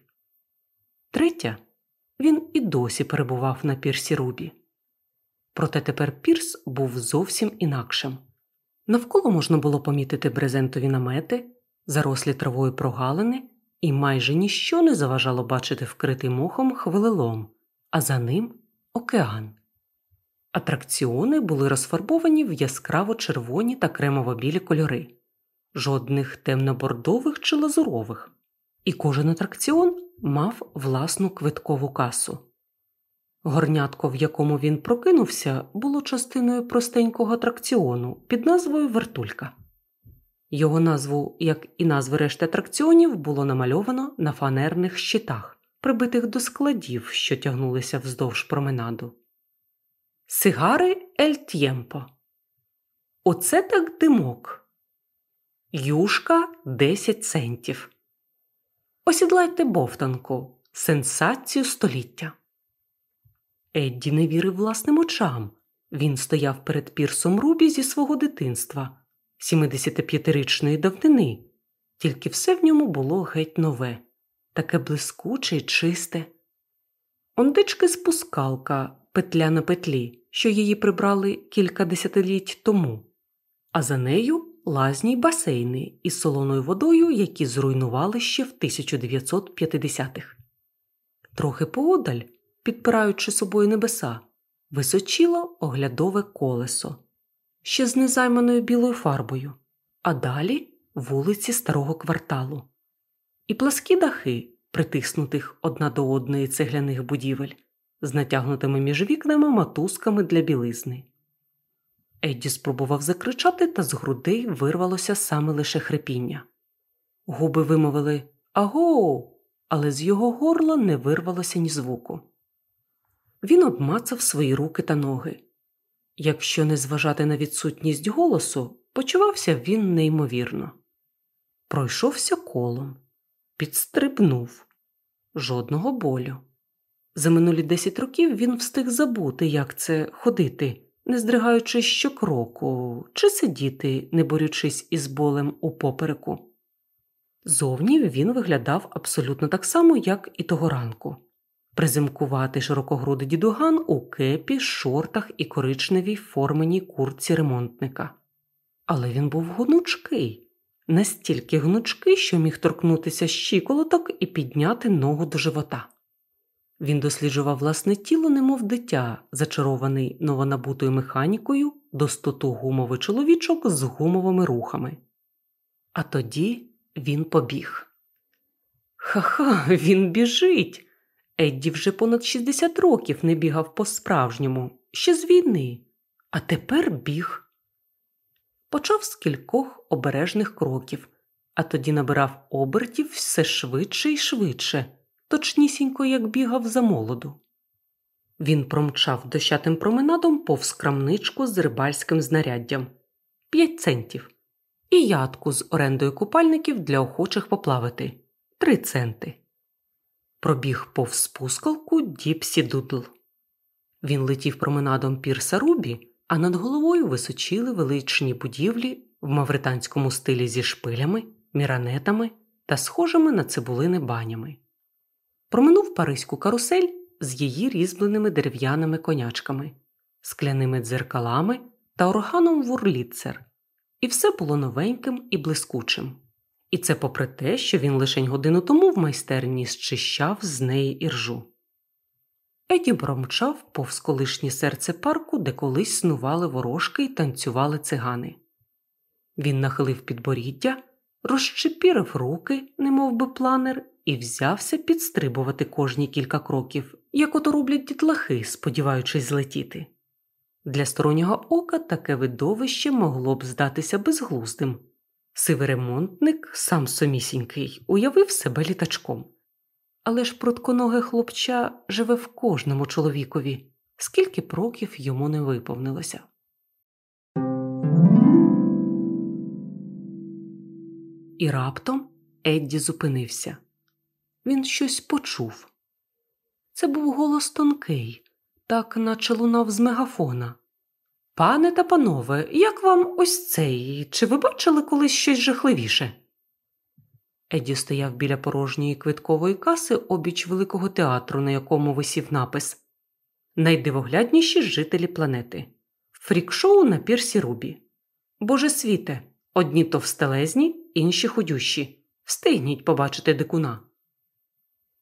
Третя він і досі перебував на пірсі Рубі. Проте тепер Пірс був зовсім інакшим. Навколо можна було помітити брезентові намети, зарослі травою прогалини, і майже ніщо не заважало бачити вкритий мохом хвилелом, а за ним океан. Атракціони були розфарбовані в яскраво червоні та кремово білі кольори, жодних темно-бордових чи лазурових, і кожен атракціон мав власну квиткову касу. Горнятко, в якому він прокинувся, було частиною простенького атракціону під назвою Вертулька. Його назву, як і назви решти атракціонів, було намальовано на фанерних щитах, прибитих до складів, що тягнулися вздовж променаду. Сигари Ель Т'ємпо. Оце так димок. Юшка 10 центів. Осідлайте бовтанку. Сенсацію століття. Едді не вірив власним очам. Він стояв перед пірсом Рубі зі свого дитинства, 75-річної давнини, тільки все в ньому було геть нове, таке блискуче й чисте. Ондички спускалка, петля на петлі, що її прибрали кілька десятиліть тому, а за нею лазні й басейни із солоною водою, які зруйнували ще в 1950-х. Трохи поодаль підпираючи собою небеса, височило оглядове колесо, ще з незайманою білою фарбою, а далі вулиці старого кварталу, і пласкі дахи, притиснутих одна до одної цегляних будівель, з натягнутими між вікнами матузками для білизни. Едді спробував закричати, та з грудей вирвалося саме лише хрипіння. Губи вимовили Аго, але з його горла не вирвалося ні звуку. Він обмацав свої руки та ноги. Якщо не зважати на відсутність голосу, почувався він неймовірно. Пройшовся колом, підстрибнув жодного болю. За минулі десять років він встиг забути, як це ходити, не здригаючись щокроку, чи сидіти, не борючись із болем у попереку. Зовні він виглядав абсолютно так само, як і того ранку призимкуватий широкогрудий дідуган у кепі, шортах і коричневій форменій куртці ремонтника. Але він був гнучкий, настільки гнучкий, що міг торкнутися щиколоток і підняти ногу до живота. Він досліджував власне тіло, немов дитя, зачарований новонабутою механікою, достоту гумовий чоловічок з гумовими рухами. А тоді він побіг. Ха-ха, він біжить. Едді вже понад 60 років не бігав по-справжньому, ще з війни, а тепер біг. Почав з кількох обережних кроків, а тоді набирав обертів все швидше і швидше, точнісінько як бігав за молоду. Він промчав дощатим променадом повз крамничку з рибальським знаряддям. П'ять центів, і ядку з орендою купальників для охочих поплавати три центи пробіг повз спускалку Діпсі Дудл. Він летів променадом Пірса Рубі, а над головою височили величні будівлі в мавританському стилі зі шпилями, міранетами та схожими на цибулини банями. Проминув Паризьку карусель з її різьбленими дерев'яними конячками, скляними дзеркалами та органом вурліцер, і все було новеньким і блискучим. І це попри те, що він лишень годину тому в майстерні зчищав з неї іржу. Еді промчав повз колишнє серце парку, де колись снували ворожки й танцювали цигани. Він нахилив підборіддя, розчепірив руки, немов би планер, і взявся підстрибувати кожні кілька кроків, як ото роблять дітлахи, сподіваючись злетіти. Для стороннього ока таке видовище могло б здатися безглуздим. Сивий ремонтник, сам самісінький, уявив себе літачком. Але ж протконоге хлопча живе в кожному чоловікові, скільки б років йому не виповнилося. І раптом Едді зупинився. Він щось почув. Це був голос тонкий, так наче лунав з мегафона. Пане та панове, як вам ось цей? Чи ви бачили колись щось жахливіше? Еді стояв біля порожньої квиткової каси обіч великого театру, на якому висів напис Найдивоглядніші жителі планети. Фрік-шоу на пірсі Рубі. Боже світе, одні товстелезні, інші ходющі. Встигніть побачити дикуна.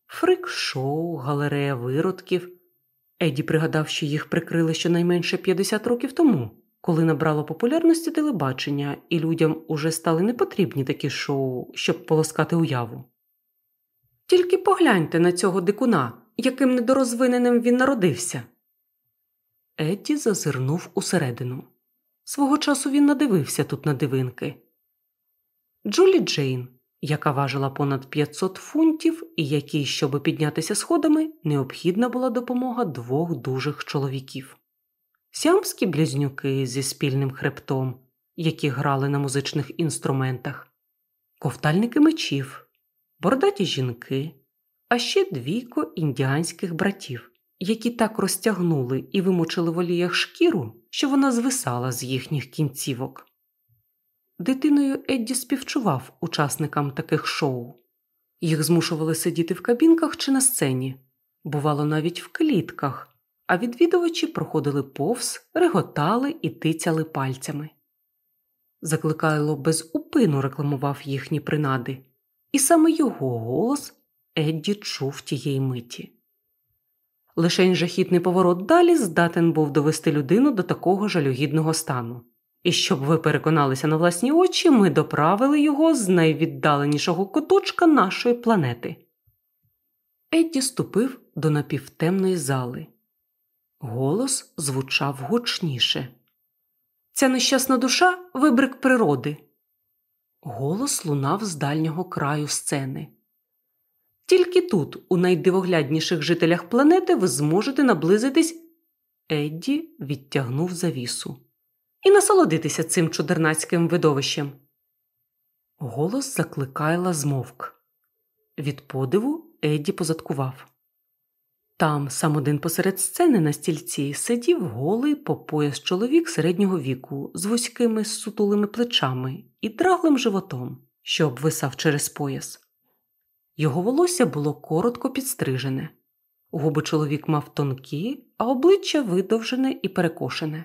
Фрик-шоу, галерея виродків. Еді пригадав, що їх прикрили щонайменше 50 років тому, коли набрало популярності телебачення, і людям уже стали непотрібні такі шоу, щоб полоскати уяву. Тільки погляньте на цього дикуна, яким недорозвиненим він народився. Едді зазирнув усередину. Свого часу він надивився тут на дивинки. Джулі Джейн, яка важила понад 500 фунтів, і якій, щоб піднятися сходами, необхідна була допомога двох дужих чоловіків, сямські близнюки зі спільним хребтом, які грали на музичних інструментах, ковтальники мечів, бордаті жінки, а ще двійко індіанських братів, які так розтягнули і вимочили в оліях шкіру, що вона звисала з їхніх кінцівок. Дитиною Едді співчував учасникам таких шоу. Їх змушували сидіти в кабінках чи на сцені, бувало навіть в клітках, а відвідувачі проходили повз, реготали і тицяли пальцями. Закликайло без упину рекламував їхні принади, і саме його голос Едді чув тієї миті. Лишень жахітний поворот далі здатен був довести людину до такого жалюгідного стану. І щоб ви переконалися на власні очі, ми доправили його з найвіддаленішого куточка нашої планети. Едді ступив до напівтемної зали. Голос звучав гучніше. Ця нещасна душа вибрик природи. Голос лунав з дальнього краю сцени. Тільки тут, у найдивоглядніших жителях планети, ви зможете наблизитись. Едді відтягнув завісу і насолодитися цим чудернацьким видовищем. Голос закликайла змовк. Від подиву Едді позадкував. Там, сам один посеред сцени на стільці, сидів голий по пояс чоловік середнього віку з вузькими сутулими плечами і драглим животом, що обвисав через пояс. Його волосся було коротко підстрижене. Губи чоловік мав тонкі, а обличчя видовжене і перекошене.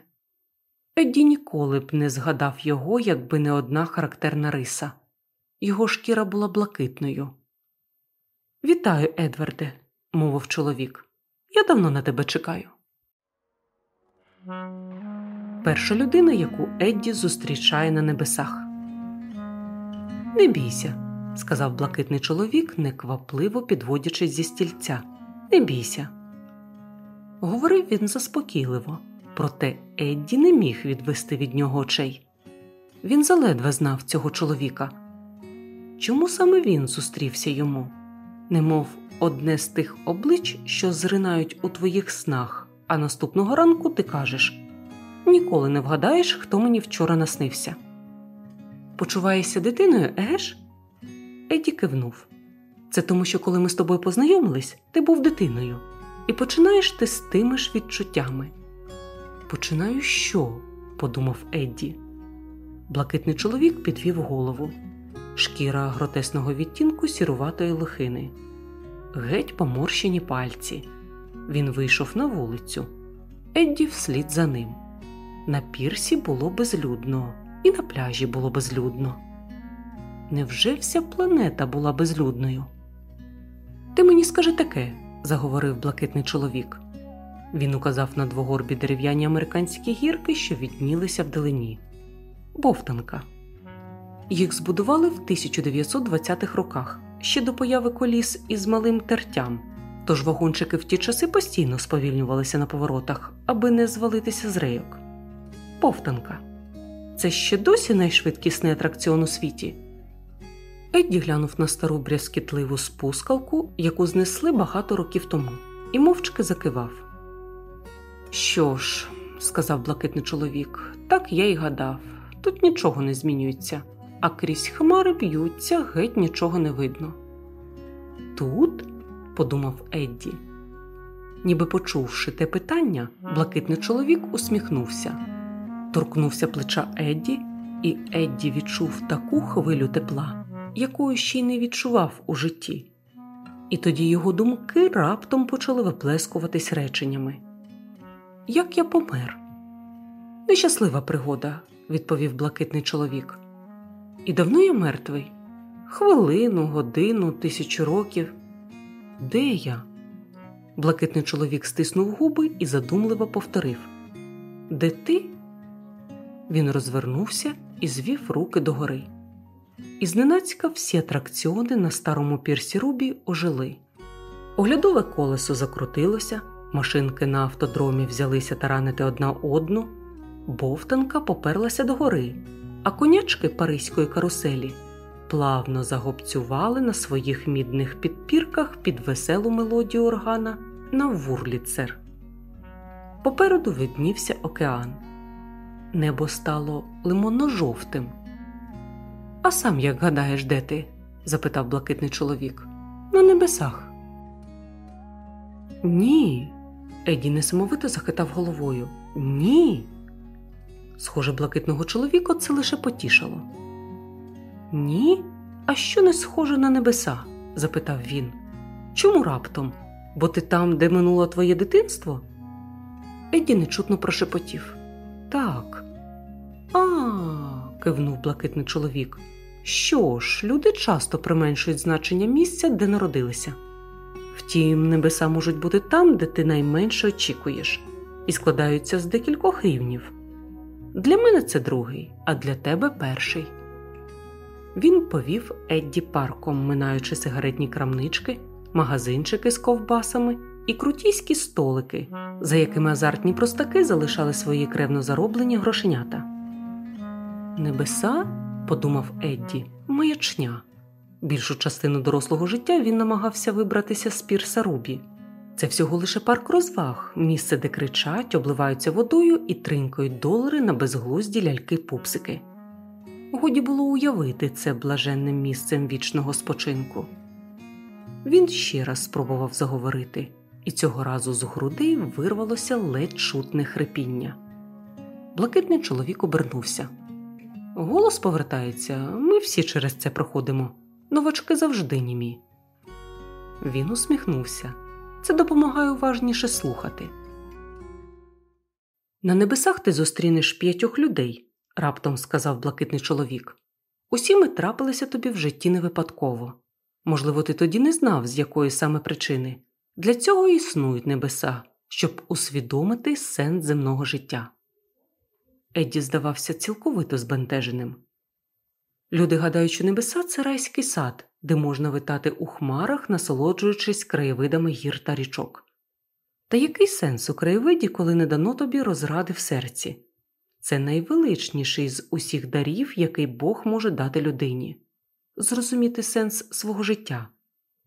Едді ніколи б не згадав його, якби не одна характерна риса. Його шкіра була блакитною. Вітаю, Едварде, мовив чоловік. Я давно на тебе чекаю. Перша людина, яку Едді зустрічає на небесах. Не бійся, сказав блакитний чоловік, неквапливо підводячись зі стільця. Не бійся. Говорив він заспокійливо, проте Едді не міг відвести від нього очей. Він заледве знав цього чоловіка. Чому саме він зустрівся йому? Немов одне з тих облич, що зринають у твоїх снах, а наступного ранку ти кажеш ніколи не вгадаєш, хто мені вчора наснився. Почуваєшся дитиною, егеш? Еді кивнув. Це тому, що коли ми з тобою познайомились, ти був дитиною, і починаєш ти з тими ж відчуттями. Починаю що? подумав Едді. Блакитний чоловік підвів голову, шкіра гротесного відтінку сіруватої лохини, геть поморщені пальці. Він вийшов на вулицю. Едді вслід за ним. На пірсі було безлюдно, і на пляжі було безлюдно. Невже вся планета була безлюдною? Ти мені скажи таке, заговорив блакитний чоловік. Він указав на двогорбі дерев'яні американські гірки, що віднілися вдалині. Бовтанка. Їх збудували в 1920-х роках ще до появи коліс із малим тертям. Тож вагончики в ті часи постійно сповільнювалися на поворотах, аби не звалитися з рейок. Повтанка. Це ще досі найшвидкісний атракціон у світі. Едді глянув на стару брязкітливу спускалку, яку знесли багато років тому, і мовчки закивав. Що ж, сказав блакитний чоловік, так я й гадав. Тут нічого не змінюється, а крізь хмари б'ються, геть нічого не видно. Тут, подумав Едді, ніби почувши те питання, блакитний чоловік усміхнувся, торкнувся плеча Едді, і Едді відчув таку хвилю тепла, якої ще й не відчував у житті. І тоді його думки раптом почали виплескуватись реченнями. Як я помер? Нещаслива пригода, відповів блакитний чоловік. І давно я мертвий? Хвилину, годину, тисячу років. Де я? Блакитний чоловік стиснув губи і задумливо повторив Де ти? Він розвернувся і звів руки догори. І зненацька всі атракціони на старому пірсі Рубі ожили. Оглядове колесо закрутилося, машинки на автодромі взялися таранити одна одну, бовтанка поперлася догори, а конячки паризької каруселі плавно загобцювали на своїх мідних підпірках під веселу мелодію органа на вурліцер. Попереду виднівся океан. Небо стало лимонно-жовтим. А сам як гадаєш, де ти? запитав блакитний чоловік. На небесах. Ні. Еді несамовито захитав головою. Ні. Схоже, блакитного чоловіка це лише потішало. Ні, а що не схоже на небеса? запитав він. Чому раптом? Бо ти там, де минуло твоє дитинство? Едді нечутно прошепотів. Так. А, кивнув блакитний чоловік. Що ж, люди часто применшують значення місця, де народилися. Втім, небеса можуть бути там, де ти найменше очікуєш, і складаються з декількох рівнів. Для мене це другий, а для тебе перший. Він повів Едді парком, минаючи сигаретні крамнички, магазинчики з ковбасами і крутійські столики, за якими азартні простаки залишали свої кревно зароблені грошенята. Небеса, подумав Едді, маячня. Більшу частину дорослого життя він намагався вибратися з пірса Рубі. Це всього лише парк розваг, місце, де кричать, обливаються водою і тринкають долари на безглузді ляльки-пупсики. Годі було уявити це блаженним місцем вічного спочинку. Він ще раз спробував заговорити, і цього разу з грудей вирвалося ледь чутне хрипіння. Блакитний чоловік обернувся. Голос повертається, ми всі через це проходимо. Новачки завжди німі. Він усміхнувся. Це допомагає уважніше слухати. На небесах ти зустрінеш п'ятьох людей, раптом сказав блакитний чоловік. Усі ми трапилися тобі в житті не випадково. Можливо, ти тоді не знав, з якої саме причини. Для цього існують небеса, щоб усвідомити сенс земного життя. Едді здавався цілковито збентеженим. Люди гадають, що небеса це райський сад, де можна витати у хмарах, насолоджуючись краєвидами гір та річок. Та який сенс у краєвиді, коли не дано тобі розради в серці? Це найвеличніший з усіх дарів, який Бог може дати людині зрозуміти сенс свого життя,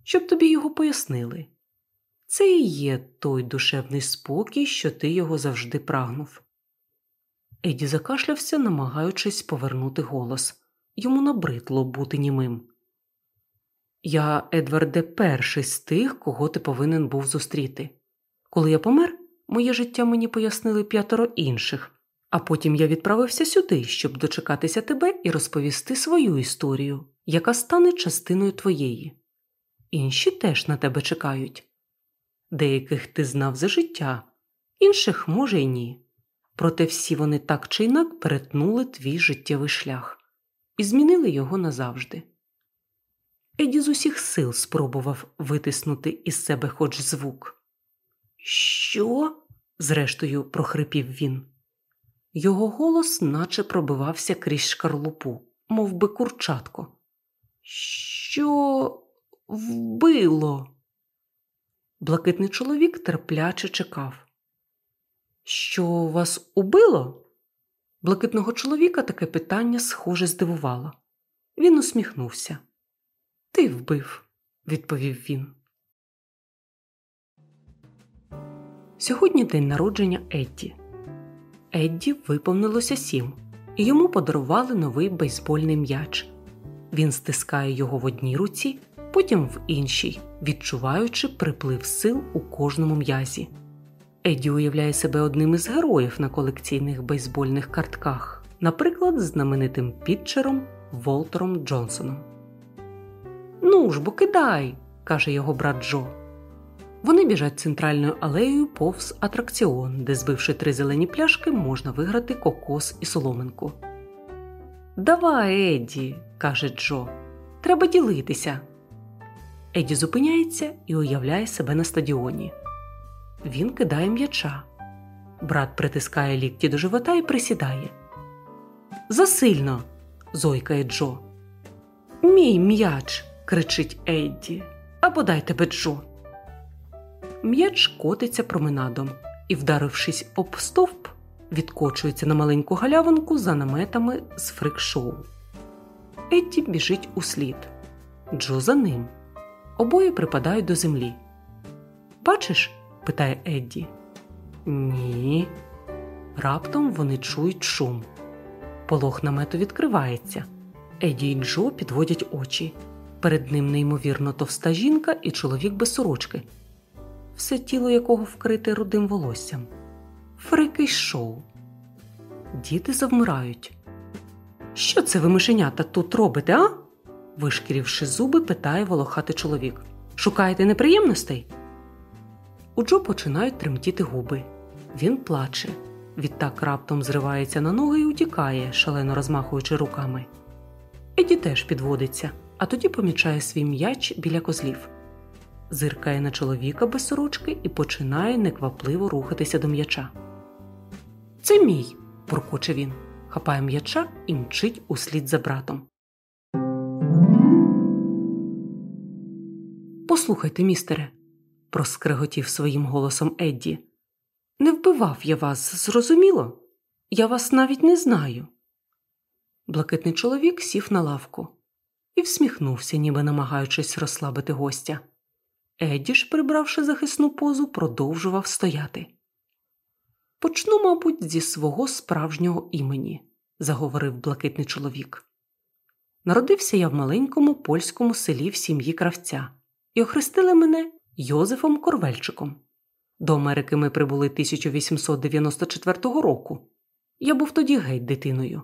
щоб тобі його пояснили. Це і є той душевний спокій, що ти його завжди прагнув. Еді закашлявся, намагаючись повернути голос йому набридло бути німим. Я, Едварде, перший з тих, кого ти повинен був зустріти. Коли я помер, моє життя мені пояснили п'ятеро інших, а потім я відправився сюди, щоб дочекатися тебе і розповісти свою історію, яка стане частиною твоєї. Інші теж на тебе чекають. Деяких ти знав за життя, інших, може, й ні. Проте всі вони так чи інак перетнули твій життєвий шлях і змінили його назавжди. Еді з усіх сил спробував витиснути із себе хоч звук. Що? зрештою, прохрипів він. Його голос наче пробивався крізь шкарлупу, мов би курчатко. Що вбило? Блакитний чоловік терпляче чекав. Що вас убило? Блакитного чоловіка таке питання схоже здивувало. Він усміхнувся. Ти вбив, відповів він. Сьогодні день народження Едді. Едді виповнилося сім, і йому подарували новий бейсбольний м'яч. Він стискає його в одній руці, потім в іншій, відчуваючи приплив сил у кожному м'язі. Едді уявляє себе одним із героїв на колекційних бейсбольних картках, наприклад, знаменитим підчером Волтером Джонсоном. Ну ж бо кидай, каже його брат Джо. Вони біжать центральною алеєю повз атракціон, де, збивши три зелені пляшки, можна виграти кокос і соломинку. Давай, Едді, каже Джо. Треба ділитися. Еді зупиняється і уявляє себе на стадіоні. Він кидає м'яча. Брат притискає лікті до живота і присідає. Засильно. зойкає Джо. Мій м'яч. кричить Едді. Або дай тебе Джо. М'яч котиться променадом і, вдарившись об стовп, відкочується на маленьку галявинку за наметами з фрик-шоу. Едді біжить у слід. Джо за ним. Обоє припадають до землі. Бачиш? Питає Едді. Ні. Раптом вони чують шум. Полох намету відкривається. Еді і Джо підводять очі. Перед ним неймовірно товста жінка і чоловік без сорочки, все тіло якого вкрите рудим волоссям. Фрики шоу. Діти завмирають. Що це ви мишенята тут робите, а? вишкірівши зуби, питає волохатий чоловік. Шукаєте неприємностей? У Джо починають тремтіти губи. Він плаче. Відтак раптом зривається на ноги і утікає, шалено розмахуючи руками. Еді теж підводиться, а тоді помічає свій м'яч біля козлів, зиркає на чоловіка без сорочки і починає неквапливо рухатися до м'яча. Це мій, буркоче він, хапає м'яча і мчить услід за братом. Послухайте, містере, проскреготів своїм голосом Едді. Не вбивав я вас, зрозуміло? Я вас навіть не знаю. Блакитний чоловік сів на лавку і всміхнувся, ніби намагаючись розслабити гостя. Едді ж, прибравши захисну позу, продовжував стояти. Почну, мабуть, зі свого справжнього імені, заговорив блакитний чоловік. Народився я в маленькому польському селі в сім'ї кравця і охрестили мене Йозефом Корвельчиком. До Америки ми прибули 1894 року. Я був тоді геть дитиною.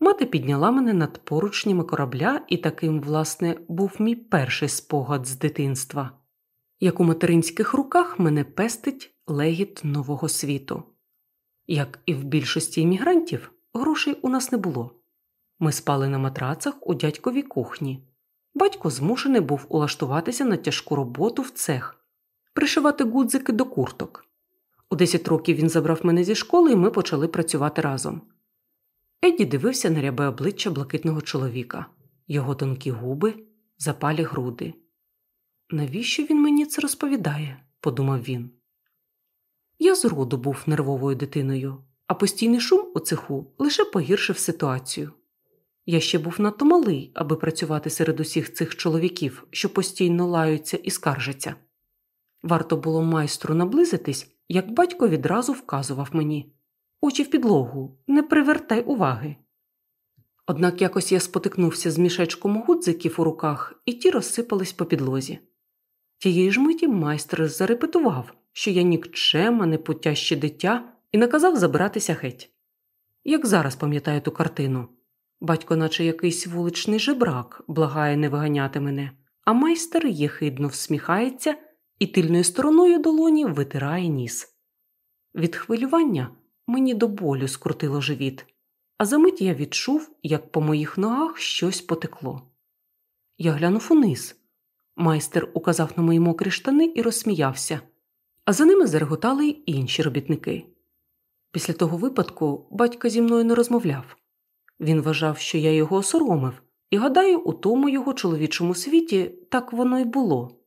Мати підняла мене над поручнями корабля, і таким, власне, був мій перший спогад з дитинства, як у материнських руках мене пестить легіт нового світу. Як і в більшості іммігрантів, грошей у нас не було. Ми спали на матрацах у дядьковій кухні. Батько змушений був улаштуватися на тяжку роботу в цех пришивати гудзики до курток. У 10 років він забрав мене зі школи, і ми почали працювати разом. Едді дивився на рябе обличчя блакитного чоловіка, його тонкі губи, запалі груди. Навіщо він мені це розповідає? подумав він. Я зроду був нервовою дитиною, а постійний шум у цеху лише погіршив ситуацію. Я ще був надто малий, аби працювати серед усіх цих чоловіків, що постійно лаються і скаржаться. Варто було майстру наблизитись, як батько відразу вказував мені очі в підлогу, не привертай уваги. Однак якось я спотикнувся з мішечком гудзиків у руках, і ті розсипались по підлозі. Тієї ж миті майстер зарепетував, що я нікчема, непутяще дитя, і наказав забиратися геть. Як зараз пам'ятаю ту картину батько, наче якийсь вуличний жебрак, благає не виганяти мене, а майстер єхидно всміхається і тильною стороною долоні витирає ніс. Від хвилювання мені до болю скрутило живіт, а за мить я відчув, як по моїх ногах щось потекло. Я глянув униз. Майстер указав на мої мокрі штани і розсміявся, а за ними зареготали й інші робітники. Після того випадку батько зі мною не розмовляв. Він вважав, що я його осоромив, і гадаю, у тому його чоловічому світі так воно й було.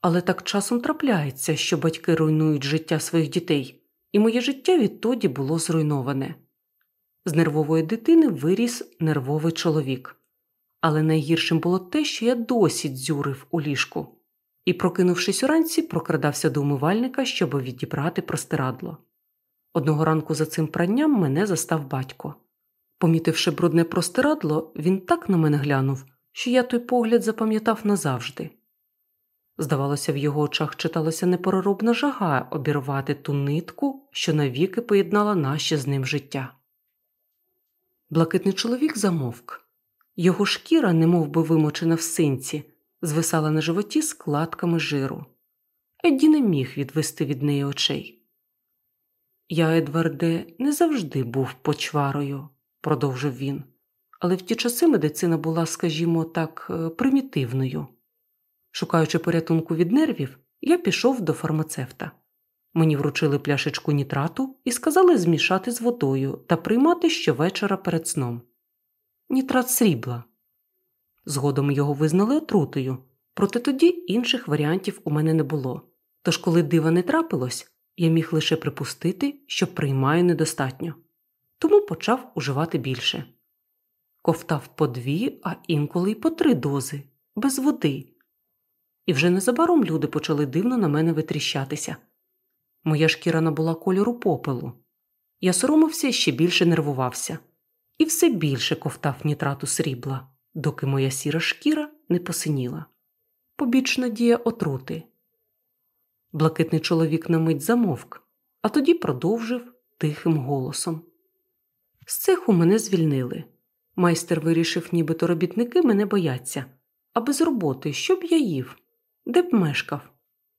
Але так часом трапляється, що батьки руйнують життя своїх дітей, і моє життя відтоді було зруйноване. З нервової дитини виріс нервовий чоловік. Але найгіршим було те, що я досі дзюрив у ліжку, і, прокинувшись уранці, прокрадався до умивальника, щоб відібрати простирадло. Одного ранку за цим пранням мене застав батько. Помітивши брудне простирадло, він так на мене глянув, що я той погляд запам'ятав назавжди. Здавалося, в його очах читалася непереробна жага обірвати ту нитку, що навіки поєднала наші з ним життя. Блакитний чоловік замовк. Його шкіра, немов би вимочена в синці, звисала на животі складками жиру. Едді не міг відвести від неї очей. Я, Едварде, не завжди був почварою, продовжив він, але в ті часи медицина була, скажімо так, е, примітивною. Шукаючи порятунку від нервів, я пішов до фармацевта. Мені вручили пляшечку нітрату і сказали змішати з водою та приймати щовечора перед сном. Нітрат срібла. Згодом його визнали отрутою, проте тоді інших варіантів у мене не було. Тож, коли дива не трапилось, я міг лише припустити, що приймаю недостатньо, тому почав уживати більше. Ковтав по дві, а інколи й по три дози, без води. І вже незабаром люди почали дивно на мене витріщатися. Моя шкіра набула кольору попелу. Я соромився і ще більше нервувався, і все більше ковтав нітрату срібла, доки моя сіра шкіра не посиніла. Побічна дія отрути. Блакитний чоловік на мить замовк, а тоді продовжив тихим голосом. З цеху мене звільнили. Майстер вирішив, нібито робітники мене бояться, а без роботи що б я їв? Де б мешкав?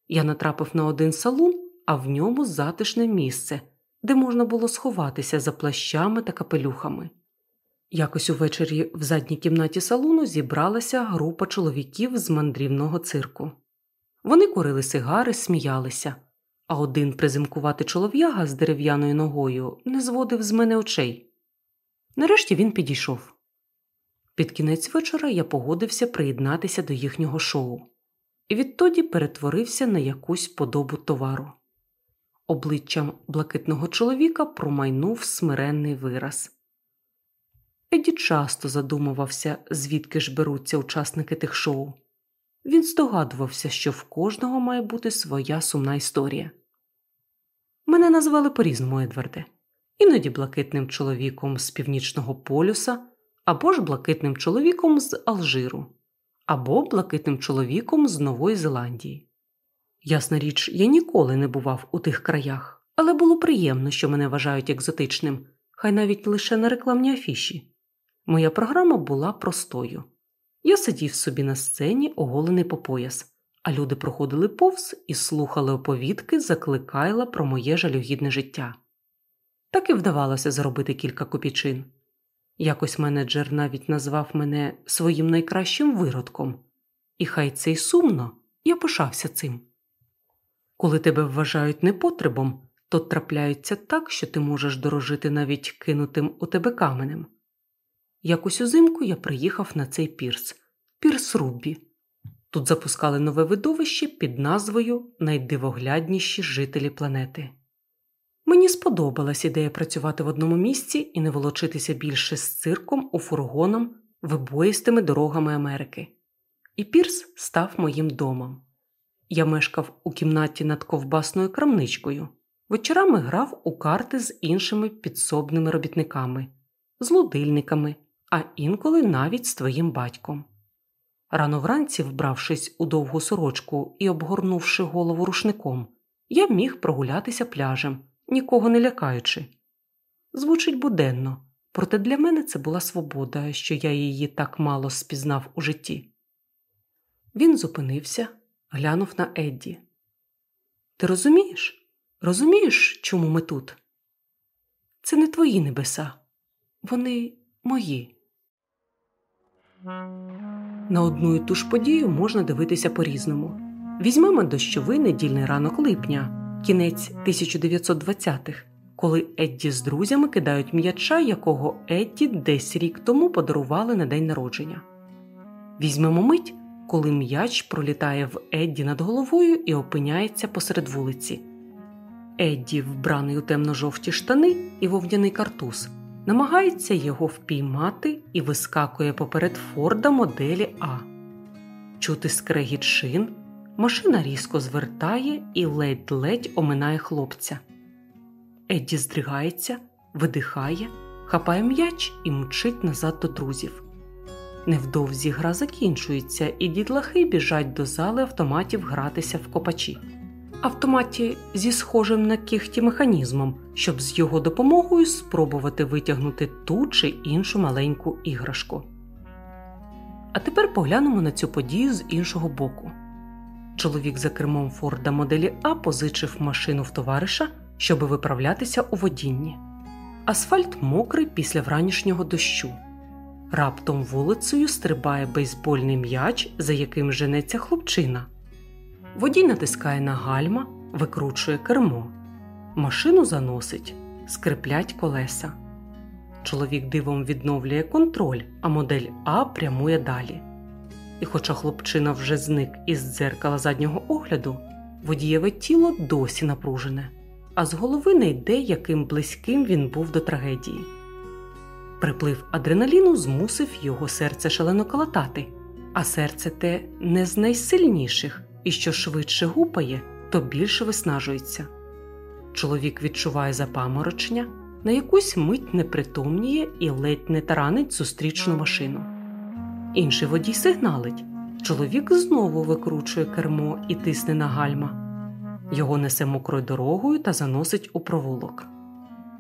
Я натрапив на один салун, а в ньому затишне місце, де можна було сховатися за плащами та капелюхами. Якось увечері в задній кімнаті салуну зібралася група чоловіків з мандрівного цирку. Вони курили сигари, сміялися, а один призимкуватий чолов'яга з дерев'яною ногою не зводив з мене очей. Нарешті він підійшов. Під кінець вечора я погодився приєднатися до їхнього шоу, і відтоді перетворився на якусь подобу товару. Обличчям блакитного чоловіка промайнув смиренний вираз. Еді часто задумувався, звідки ж беруться учасники тих шоу. Він здогадувався, що в кожного має бути своя сумна історія. Мене назвали по різному Едварде, іноді блакитним чоловіком з північного полюса, або ж блакитним чоловіком з Алжиру, або блакитним чоловіком з Нової Зеландії. Ясна річ, я ніколи не бував у тих краях, але було приємно, що мене вважають екзотичним, хай навіть лише на рекламній афіші. Моя програма була простою. Я сидів собі на сцені, оголений по пояс, а люди проходили повз і слухали оповідки, закликайла про моє жалюгідне життя. Так і вдавалося заробити кілька копійчин. Якось менеджер навіть назвав мене своїм найкращим виродком, і хай це й сумно, я пишався цим. Коли тебе вважають непотребом, то трапляється так, що ти можеш дорожити навіть кинутим у тебе каменем. Якось узимку я приїхав на цей пірс Пірс Руббі. Тут запускали нове видовище під назвою Найдивоглядніші жителі планети. Мені сподобалась ідея працювати в одному місці і не волочитися більше з цирком у фургоном вибоїстими дорогами Америки. І Пірс став моїм домом. Я мешкав у кімнаті над ковбасною крамничкою. Вечорами грав у карти з іншими підсобними робітниками, з лудильниками, а інколи навіть з твоїм батьком. Рано вранці, вбравшись у довгу сорочку і обгорнувши голову рушником, я міг прогулятися пляжем, нікого не лякаючи. Звучить буденно, проте для мене це була свобода, що я її так мало спізнав у житті. Він зупинився, глянув на Едді. Ти розумієш? Розумієш, чому ми тут? Це не твої небеса, вони мої. На одну і ту ж подію можна дивитися по-різному. Візьмемо дощовий недільний ранок липня, кінець 1920-х, коли Едді з друзями кидають м'яча, якого Едді десь рік тому подарували на день народження. Візьмемо мить, коли м'яч пролітає в Едді над головою і опиняється посеред вулиці. Едді, вбраний у темно-жовті штани і вовняний картуз намагається його впіймати і вискакує поперед Форда моделі А. Чути скрегіт шин, машина різко звертає і ледь-ледь оминає хлопця. Едді здригається, видихає, хапає м'яч і мчить назад до друзів. Невдовзі гра закінчується, і дітлахи біжать до зали автоматів гратися в копачі автоматі зі схожим на кіхті механізмом, щоб з його допомогою спробувати витягнути ту чи іншу маленьку іграшку. А тепер поглянемо на цю подію з іншого боку. Чоловік за кермом Форда моделі А позичив машину в товариша, щоб виправлятися у водінні. Асфальт мокрий після вранішнього дощу. Раптом вулицею стрибає бейсбольний м'яч, за яким женеться хлопчина. Водій натискає на гальма, викручує кермо. Машину заносить, скриплять колеса. Чоловік дивом відновлює контроль, а модель А прямує далі. І хоча хлопчина вже зник із дзеркала заднього огляду, водієве тіло досі напружене, а з голови не йде, яким близьким він був до трагедії. Приплив адреналіну змусив його серце шалено калатати, а серце те не з найсильніших, і що швидше гупає, то більше виснажується. Чоловік відчуває запаморочення, на якусь мить непритомніє і ледь не таранить зустрічну машину. Інший водій сигналить. Чоловік знову викручує кермо і тисне на гальма. Його несе мокрою дорогою та заносить у провулок.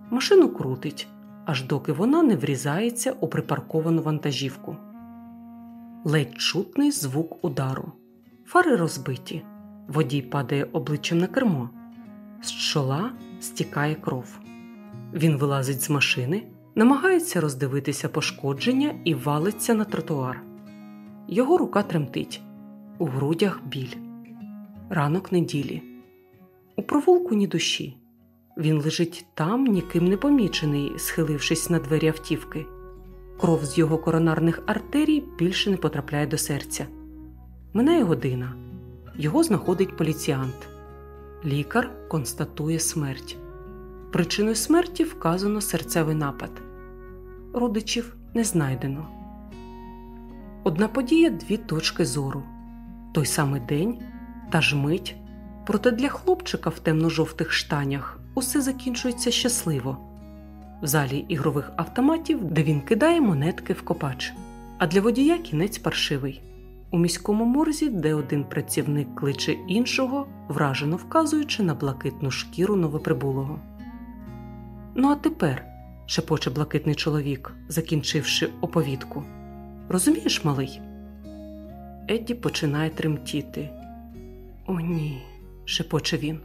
Машину крутить, аж доки вона не врізається у припарковану вантажівку. Ледь чутний звук удару. Фари розбиті. Водій падає обличчям на кермо. З чола стікає кров. Він вилазить з машини, намагається роздивитися пошкодження і валиться на тротуар. Його рука тремтить, у грудях біль. Ранок неділі. У провулку ні душі. Він лежить там, ніким не помічений, схилившись на двері автівки. Кров з його коронарних артерій більше не потрапляє до серця. Минає година. Його знаходить поліціянт. Лікар констатує смерть. Причиною смерті вказано серцевий напад. Родичів не знайдено. Одна подія дві точки зору. Той самий день та ж мить. Проте для хлопчика в темно-жовтих штанях усе закінчується щасливо. В залі ігрових автоматів, де він кидає монетки в копач, а для водія кінець паршивий. У міському морзі, де один працівник кличе іншого, вражено вказуючи на блакитну шкіру новоприбулого. Ну, а тепер, шепоче блакитний чоловік, закінчивши оповідку. Розумієш, малий? Едді починає тремтіти. О, ні, шепоче він.